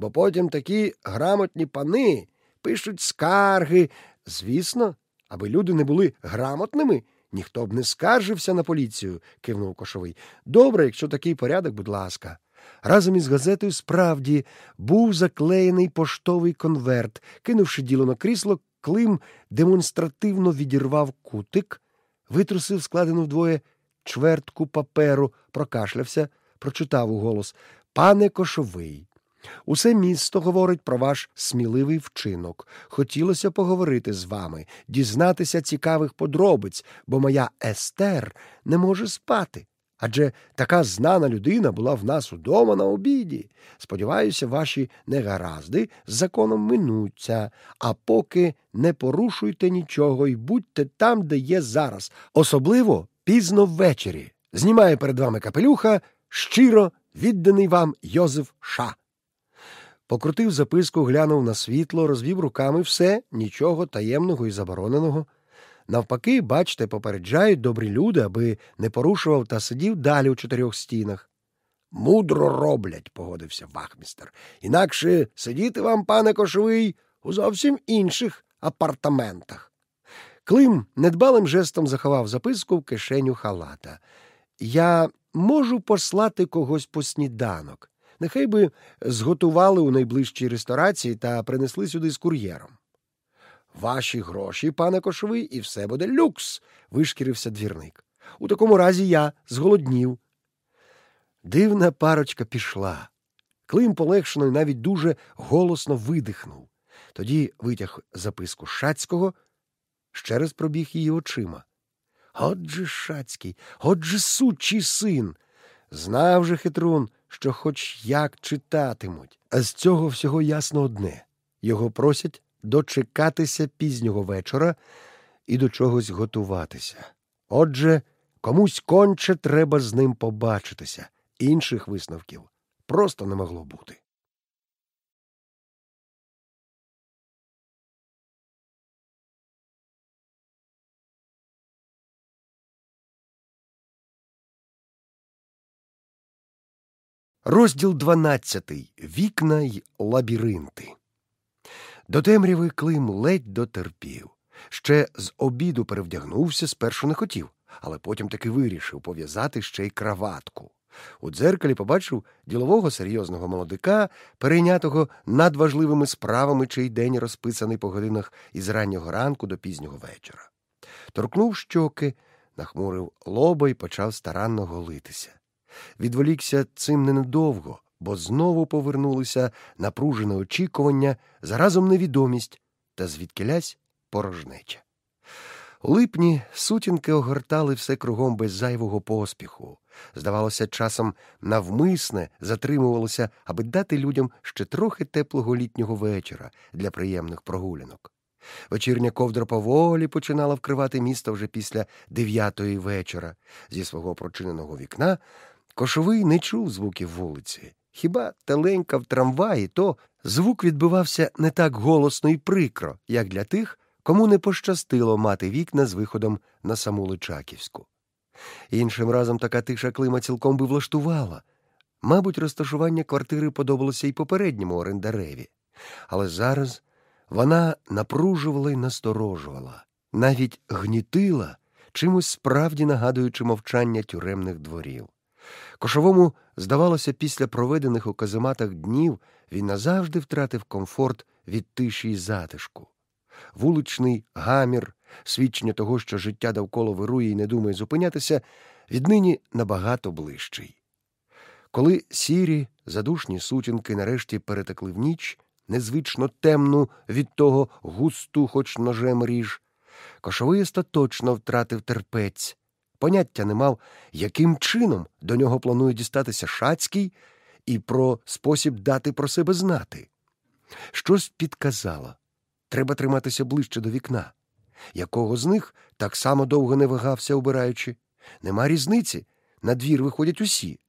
Бо потім такі грамотні пани пишуть скарги. Звісно, аби люди не були грамотними, ніхто б не скаржився на поліцію, кивнув кошовий. Добре, якщо такий порядок, будь ласка. Разом із газетою справді був заклеєний поштовий конверт. Кинувши діло на крісло, Клим демонстративно відірвав кутик, витрусив складену вдвоє чвертку паперу, прокашлявся, прочитав у голос Пане Кошовий. Усе місто говорить про ваш сміливий вчинок. Хотілося поговорити з вами, дізнатися цікавих подробиць, бо моя Естер не може спати. Адже така знана людина була в нас удома на обіді. Сподіваюся, ваші негаразди з законом минуться, а поки не порушуйте нічого і будьте там, де є зараз, особливо пізно ввечері. Знімає перед вами капелюха щиро відданий вам Йозеф Ша. Покрутив записку, глянув на світло, розвів руками все, нічого таємного і забороненого. Навпаки, бачте, попереджають добрі люди, аби не порушував та сидів далі у чотирьох стінах. Мудро роблять, погодився вахмістер. Інакше сидіти вам, пане кошовий, у зовсім інших апартаментах. Клим недбалим жестом заховав записку в кишеню халата. Я можу послати когось по сніданок. Нехай би зготували у найближчій ресторації та принесли сюди з кур'єром. Ваші гроші, пане кошовий, і все буде люкс, вишкірився двірник. У такому разі я зголоднів. Дивна парочка пішла. Клим полегшено і навіть дуже голосно видихнув. Тоді витяг записку Шацького, ще раз пробіг її очима. Отже, Шацький, отже, сучий син. Знав же хитрун, що хоч як читатимуть. А з цього всього ясно одне його просять дочекатися пізнього вечора і до чогось готуватися. Отже, комусь конче треба з ним побачитися, інших висновків просто не могло бути. Розділ дванадцятий Вікна й лабіринти. До темряви Клим ледь дотерпів. Ще з обіду перевдягнувся, спершу не хотів, але потім таки вирішив пов'язати ще й краватку. У дзеркалі побачив ділового серйозного молодика, перейнятого надважливими справами, чий день розписаний по годинах із раннього ранку до пізнього вечора. Торкнув щоки, нахмурив лоба і почав старанно голитися. Відволікся цим ненадовго, бо знову повернулися напружене очікування, заразом невідомість та звідкилясь порожнеча. Липні сутінки огортали все кругом без зайвого поспіху. Здавалося, часом навмисне затримувалося, аби дати людям ще трохи теплого літнього вечора для приємних прогулянок. Вечірня ковдра поволі починала вкривати місто вже після дев'ятої вечора. Зі свого прочиненого вікна кошовий не чув звуків вулиці. Хіба теленька в трамваї, то звук відбивався не так голосно і прикро, як для тих, кому не пощастило мати вікна з виходом на саму Личаківську. Іншим разом така тиша клима цілком би влаштувала. Мабуть, розташування квартири подобалося і попередньому орендареві, але зараз вона напружувала і насторожувала, навіть гнітила, чимось справді нагадуючи мовчання тюремних дворів. Кошовому, здавалося, після проведених у казематах днів він назавжди втратив комфорт від тиші й затишку. Вуличний гамір, свідчення того, що життя довкола вирує і не думає зупинятися, віднині набагато ближчий. Коли сірі, задушні сутінки нарешті перетекли в ніч, незвично темну від того густу, хоч ножем ріж, кошовий остаточно втратив терпець, поняття не мав, яким чином до нього планує дістатися Шацький і про спосіб дати про себе знати. Щось підказало треба триматися ближче до вікна. Якого з них так само довго не вагався, обираючи. Нема різниці. На двір виходять усі.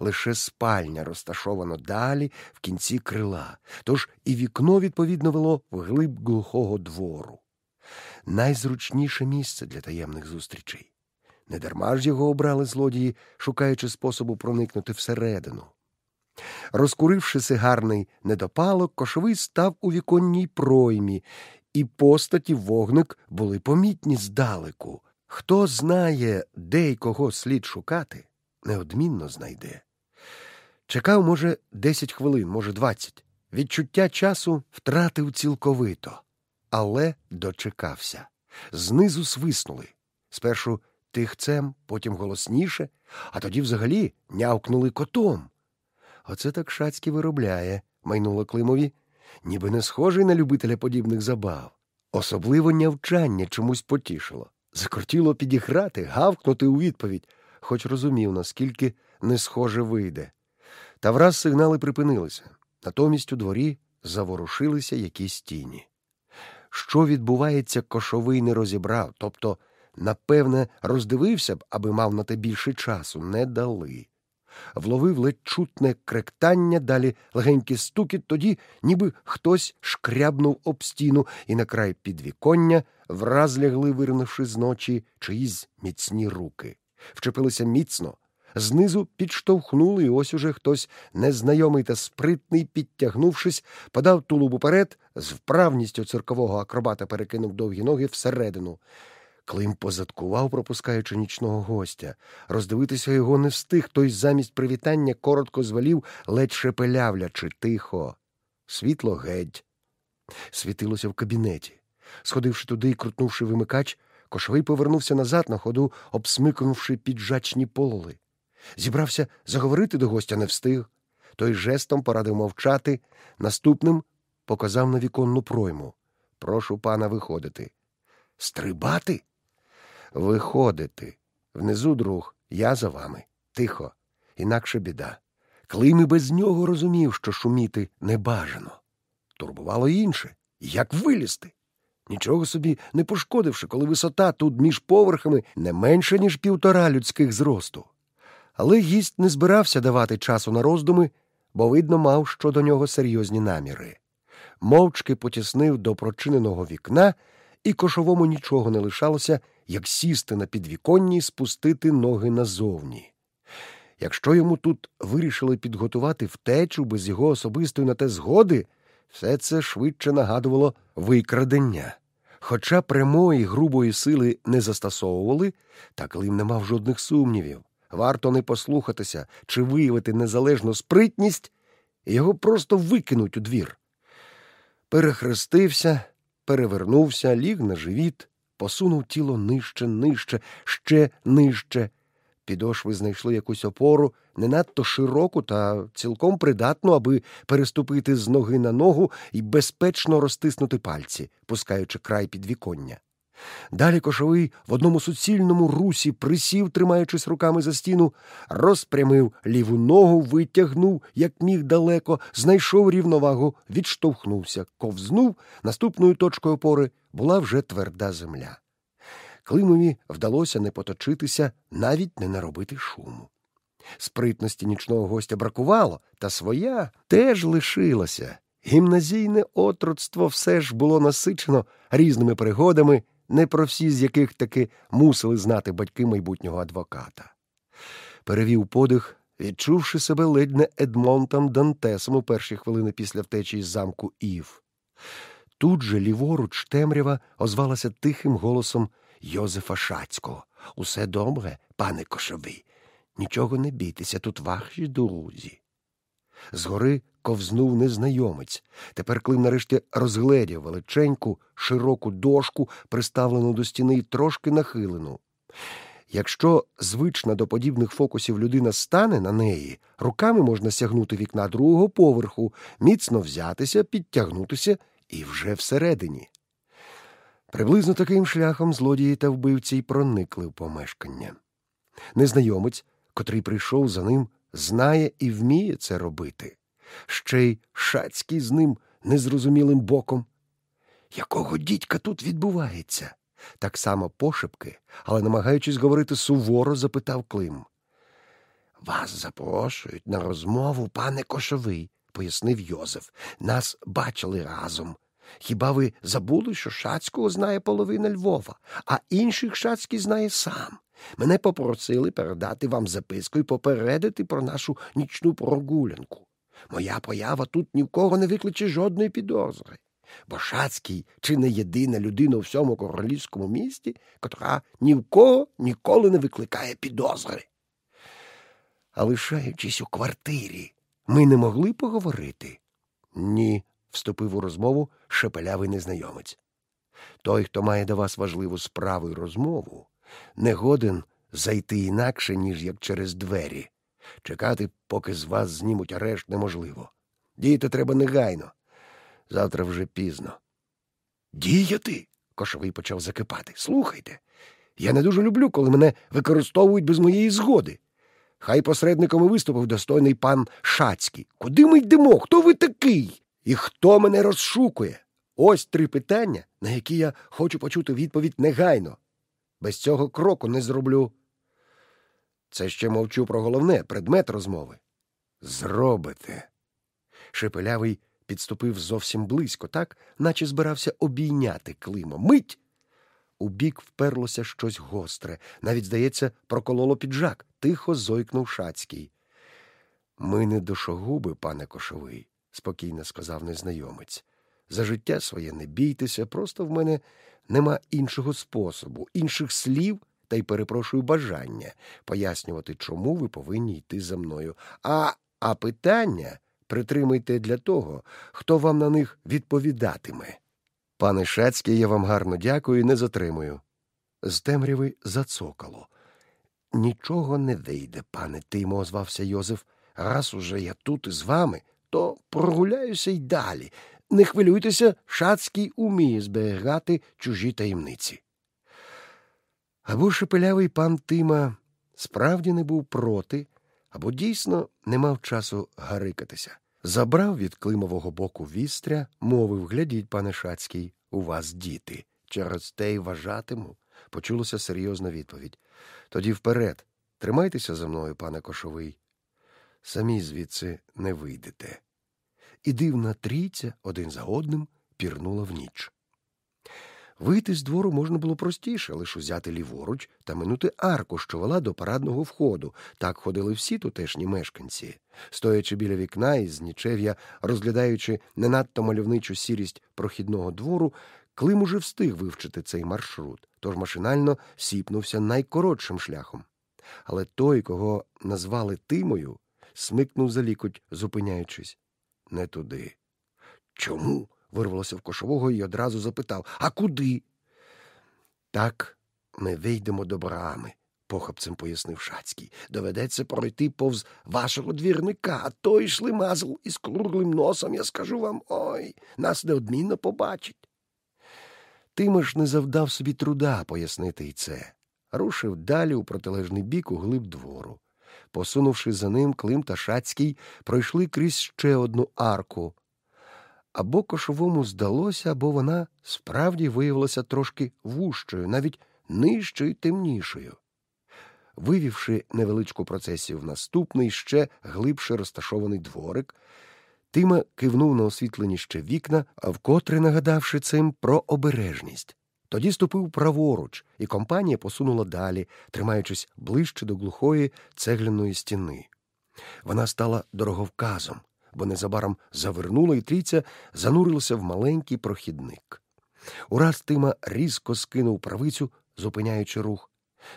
Лише спальня розташовано далі в кінці крила, тож і вікно, відповідно, вело вглиб глухого двору. Найзручніше місце для таємних зустрічей. Недарма ж його обрали злодії, шукаючи способу проникнути всередину. Розкуривши сигарний недопалок, кошовий став у віконній проймі, і постаті вогник були помітні здалеку. Хто знає, де й кого слід шукати, неодмінно знайде. Чекав, може, десять хвилин, може, двадцять. Відчуття часу втратив цілковито, але дочекався. Знизу свиснули. Спершу тихцем, потім голосніше, а тоді взагалі нявкнули котом. Оце так шацький виробляє, майнуло Климові, ніби не схожий на любителя подібних забав. Особливо нявчання чомусь потішило. Закортіло підіграти, гавкнути у відповідь, хоч розумів, наскільки не схоже вийде. Та враз сигнали припинилися. Натомість у дворі заворушилися якісь тіні. Що відбувається, кошовий не розібрав, тобто, напевне, роздивився б, аби мав на те більше часу, не дали. Вловив ледь чутне кректання, далі легенький стукіт, тоді, ніби хтось шкрябнув об стіну, і на край підвіконня враз лягли, вирнувши з ночі чиїсь міцні руки. Вчепилися міцно, Знизу підштовхнули, і ось уже хтось незнайомий та спритний, підтягнувшись, подав тулуб уперед, з вправністю циркового акробата перекинув довгі ноги всередину. Клим позадкував, пропускаючи нічного гостя. Роздивитися його не встиг, той замість привітання коротко звелів, ледь шепелявлячи, тихо. Світло геть. Світилося в кабінеті. Сходивши туди і крутнувши вимикач, кошовий повернувся назад на ходу, обсмикнувши піджачні пололи. Зібрався заговорити до гостя не встиг. Той жестом порадив мовчати, наступним показав на віконну пройму. Прошу пана виходити. Стрибати? Виходити. Внизу, друг, я за вами. Тихо, інакше біда. Клим і без нього розумів, що шуміти не бажано. Турбувало інше як вилізти. Нічого собі не пошкодивши, коли висота тут між поверхами не менше, ніж півтора людських зросту. Але гість не збирався давати часу на роздуми, бо, видно, мав щодо нього серйозні наміри. Мовчки потіснив до прочиненого вікна, і кошовому нічого не лишалося, як сісти на підвіконні і спустити ноги назовні. Якщо йому тут вирішили підготувати втечу без його особистої на те згоди, все це швидше нагадувало викрадення. Хоча прямої грубої сили не застосовували, та Клим не мав жодних сумнівів. Варто не послухатися чи виявити незалежну спритність, його просто викинуть у двір. Перехрестився, перевернувся, ліг на живіт, посунув тіло нижче, нижче, ще нижче. Підошви знайшли якусь опору, не надто широку та цілком придатну, аби переступити з ноги на ногу і безпечно розтиснути пальці, пускаючи край підвіконня. Далі кошовий в одному суцільному русі присів, тримаючись руками за стіну, розпрямив ліву ногу, витягнув, як міг далеко, знайшов рівновагу, відштовхнувся, ковзнув. Наступною точкою опори була вже тверда земля. Климові вдалося не поточитися, навіть не наробити шуму. Спритності нічного гостя бракувало, та своя теж лишилася. Гімназійне отруцтво все ж було насичено різними пригодами, не про всі з яких таки мусили знати батьки майбутнього адвоката. Перевів подих, відчувши себе ледь не Едмонтом Дантесом у перші хвилини після втечі із замку Ів. Тут же ліворуч темрява озвалася тихим голосом Йозефа Шацького. Усе добре, пане кошовий. Нічого не бійтеся, тут ваші друзі. Згори ковзнув незнайомець. Тепер Клим нарешті розгледів величеньку, широку дошку, приставлену до стіни і трошки нахилену. Якщо звична до подібних фокусів людина стане на неї, руками можна сягнути вікна другого поверху, міцно взятися, підтягнутися і вже всередині. Приблизно таким шляхом злодії та вбивці й проникли в помешкання. Незнайомець, котрий прийшов за ним, знає і вміє це робити. Ще й шацький з ним незрозумілим боком. Якого дідька тут відбувається? Так само пошепки, але, намагаючись говорити суворо, запитав Клим. Вас запрошують на розмову, пане Кошовий, пояснив Йозеф. Нас бачили разом. Хіба ви забули, що Шацького знає половина Львова, а інших Шацький знає сам. Мене попросили передати вам записку і попередити про нашу нічну прогулянку. Моя поява тут ні в кого не викличе жодної підозри. Бо Шацький чи не єдина людина у всьому королівському місті, котра ні в кого ніколи не викликає підозри. А лишаючись у квартирі, ми не могли поговорити? Ні, вступив у розмову шепелявий незнайомець. Той, хто має до вас важливу справу й розмову, не годен зайти інакше, ніж як через двері. Чекати, поки з вас знімуть арешт, неможливо. Діяти треба негайно. Завтра вже пізно. Діяти? Кошовий почав закипати. Слухайте. Я не дуже люблю, коли мене використовують без моєї згоди. Хай посередником виступив достойний пан Шацький. Куди ми йдемо? Хто ви такий? І хто мене розшукує? Ось три питання, на які я хочу почути відповідь негайно. Без цього кроку не зроблю. Це ще мовчу про головне предмет розмови. Зробите. Шепелявий підступив зовсім близько, так, наче збирався обійняти Клима. Мить. У бік вперлося щось гостре. Навіть, здається, прокололо піджак. Тихо зойкнув Шацький. Ми не душогуби, пане Кошовий, спокійно сказав незнайомець. За життя своє не бійтеся, просто в мене нема іншого способу, інших слів та й перепрошую бажання пояснювати, чому ви повинні йти за мною. А, А питання притримайте для того, хто вам на них відповідатиме. Пане Шацький, я вам гарно дякую і не затримую. З темряви зацокало. Нічого не вийде, пане Тимо, озвався Йозеф. Раз уже я тут із вами, то прогуляюся й далі. Не хвилюйтеся, Шацький уміє зберігати чужі таємниці. Або шепелявий пан Тима справді не був проти, або дійсно не мав часу гарикатися. Забрав від Климового боку вістря, мовив глядіть, пане Шацький, у вас діти. Через те й вважатиму. Почулася серйозна відповідь. Тоді вперед. Тримайтеся за мною, пане Кошовий. Самі звідси не вийдете. І дивна трійця один за одним пірнула в ніч. Вийти з двору можна було простіше, лише взяти ліворуч та минути арку, що вела до парадного входу. Так ходили всі тутешні мешканці. Стоячи біля вікна і з нічев'я, розглядаючи не надто мальовничу сірість прохідного двору, Клим уже встиг вивчити цей маршрут, тож машинально сіпнувся найкоротшим шляхом. Але той, кого назвали Тимою, смикнув за лікоть, зупиняючись. Не туди. Чому? Вирвалося в кошового і одразу запитав А куди? Так ми вийдемо до брами, похапцем пояснив Шацький. Доведеться пройти повз вашого двірника, а той шлимазл із круглим носом, я скажу вам ой, нас неодмінно побачить. Тимош не завдав собі труда пояснити й це. Рушив далі у протилежний бік у глиб двору. Посунувши за ним, Клим та Шацький пройшли крізь ще одну арку. Або кошовому здалося, або вона справді виявилася трошки вужчою, навіть нижчою і темнішою. Вивівши невеличку процесію в наступний, ще глибше розташований дворик, Тима кивнув на освітлені ще вікна, а вкотре нагадавши цим про обережність. Тоді ступив праворуч, і компанія посунула далі, тримаючись ближче до глухої цегляної стіни. Вона стала дороговказом, бо незабаром завернула і трійця занурилася в маленький прохідник. Ураз Тима різко скинув правицю, зупиняючи рух.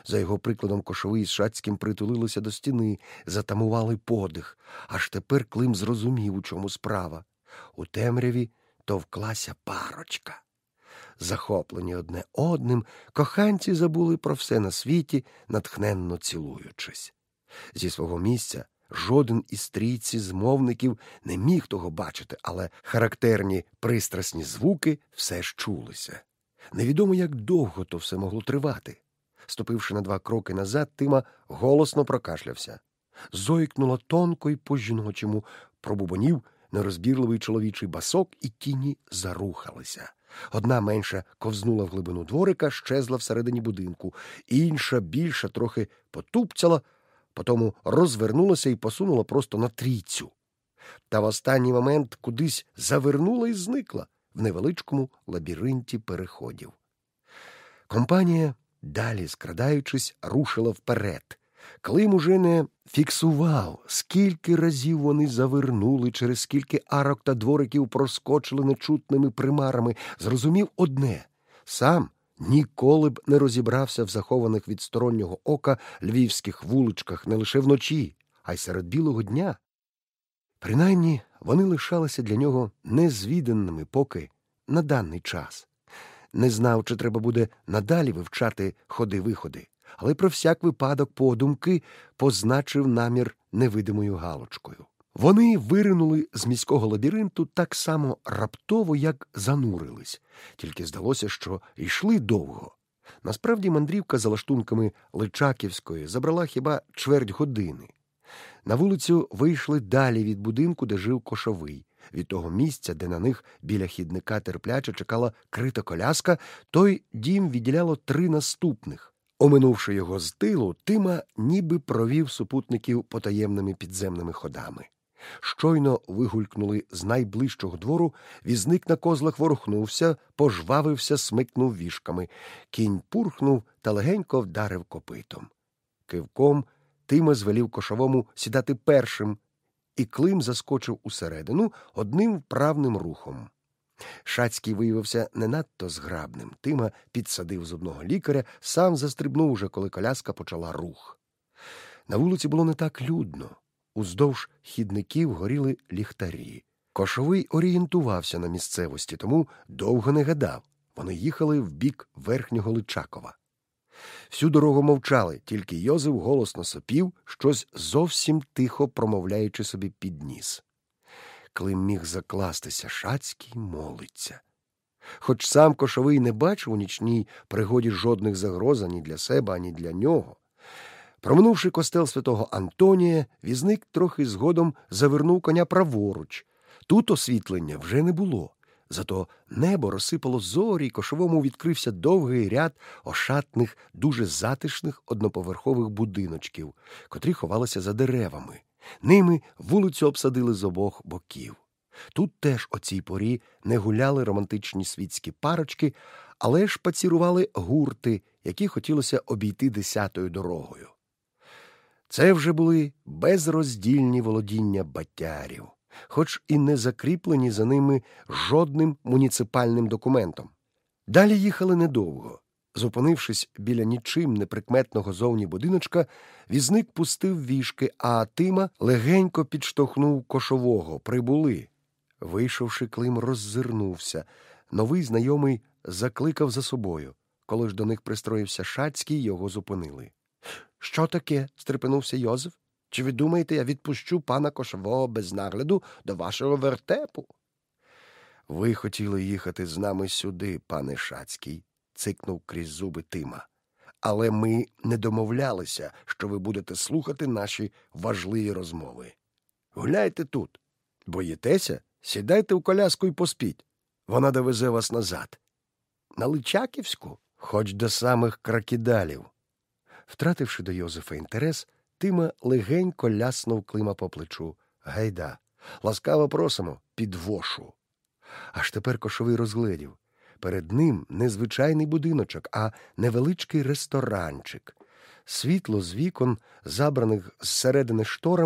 За його прикладом кошовий з шацьким притулилися до стіни, затамували подих. Аж тепер Клим зрозумів, у чому справа. У темряві товклася парочка. Захоплені одне одним, коханці забули про все на світі, натхненно цілуючись. Зі свого місця жоден із трійці змовників не міг того бачити, але характерні пристрасні звуки все ж чулися. Невідомо, як довго то все могло тривати. Ступивши на два кроки назад, Тима голосно прокашлявся. Зойкнула тонко й по жіночому, пробубонів нерозбірливий чоловічий басок, і тіні зарухалися. Одна менша ковзнула в глибину дворика, щезла всередині будинку, інша більша трохи потупцяла, потому розвернулася і посунула просто на трійцю. Та в останній момент кудись завернула і зникла в невеличкому лабіринті переходів. Компанія, далі скрадаючись, рушила вперед. Клим уже не фіксував, скільки разів вони завернули, через скільки арок та двориків проскочили нечутними примарами, зрозумів одне сам ніколи б не розібрався в захованих від стороннього ока львівських вуличках не лише вночі, а й серед білого дня. Принаймні вони лишалися для нього незвіданими поки на даний час. Не знав, чи треба буде надалі вивчати ходи-виходи але про всяк випадок подумки позначив намір невидимою галочкою. Вони виринули з міського лабіринту так само раптово, як занурились, тільки здалося, що йшли довго. Насправді мандрівка за лаштунками Личаківської забрала хіба чверть години. На вулицю вийшли далі від будинку, де жив кошовий. Від того місця, де на них біля хідника терпляче чекала крита коляска, той дім відділяло три наступних. Оминувши його з тилу, Тима ніби провів супутників потаємними підземними ходами. Щойно вигулькнули з найближчого двору, візник на козлах ворухнувся, пожвавився, смикнув вішками. Кінь пурхнув та легенько вдарив копитом. Кивком Тима звелів кошовому сідати першим, і Клим заскочив усередину одним вправним рухом. Шацький виявився не надто зграбним. Тима підсадив з одного лікаря, сам застрибнув уже, коли коляска почала рух. На вулиці було не так людно. Уздовж хідників горіли ліхтарі. Кошовий орієнтувався на місцевості, тому довго не гадав. Вони їхали в бік верхнього Личакова. Всю дорогу мовчали, тільки Йозеф голосно сопів, щось зовсім тихо промовляючи собі під ніс. Клим міг закластися, шацький молиться. Хоч сам кошовий не бачив у нічній пригоді жодних загроз ані для себе, ані для нього. Проминувши костел святого Антонія, візник трохи згодом завернув коня праворуч. Тут освітлення вже не було. Зато небо розсипало зорі, і кошовому відкрився довгий ряд ошатних, дуже затишних одноповерхових будиночків, котрі ховалися за деревами. Ними вулицю обсадили з обох боків. Тут теж о цій порі не гуляли романтичні світські парочки, але ж пацірували гурти, які хотілося обійти десятою дорогою. Це вже були безроздільні володіння батярів, хоч і не закріплені за ними жодним муніципальним документом. Далі їхали недовго. Зупинившись біля нічим неприкметного зовні будиночка, візник пустив вішки, а Тима легенько підштовхнув кошового. Прибули. Вийшовши, Клим роззирнувся. Новий знайомий закликав за собою. Коли ж до них пристроївся Шацький, його зупинили. Що таке? стрепенувся Йозеф. Чи ви думаєте, я відпущу пана кошового без нагляду до вашого вертепу? Ви хотіли їхати з нами сюди, пане Шацький, цикнув крізь зуби Тима. Але ми не домовлялися, що ви будете слухати наші важливі розмови. Гуляйте тут. Боїтеся? Сідайте в коляску і поспіть. Вона довезе вас назад. На Личаківську, хоч до самих кракідалів. Втративши до Йозефа інтерес, Тима легенько ляснув Клима по плечу. Гайда, ласкаво просимо, підвошу. Аж тепер кошовий розгледів. Перед ним не звичайний будиночок, а невеличкий ресторанчик. Світло з вікон, забраних зсередини шторами,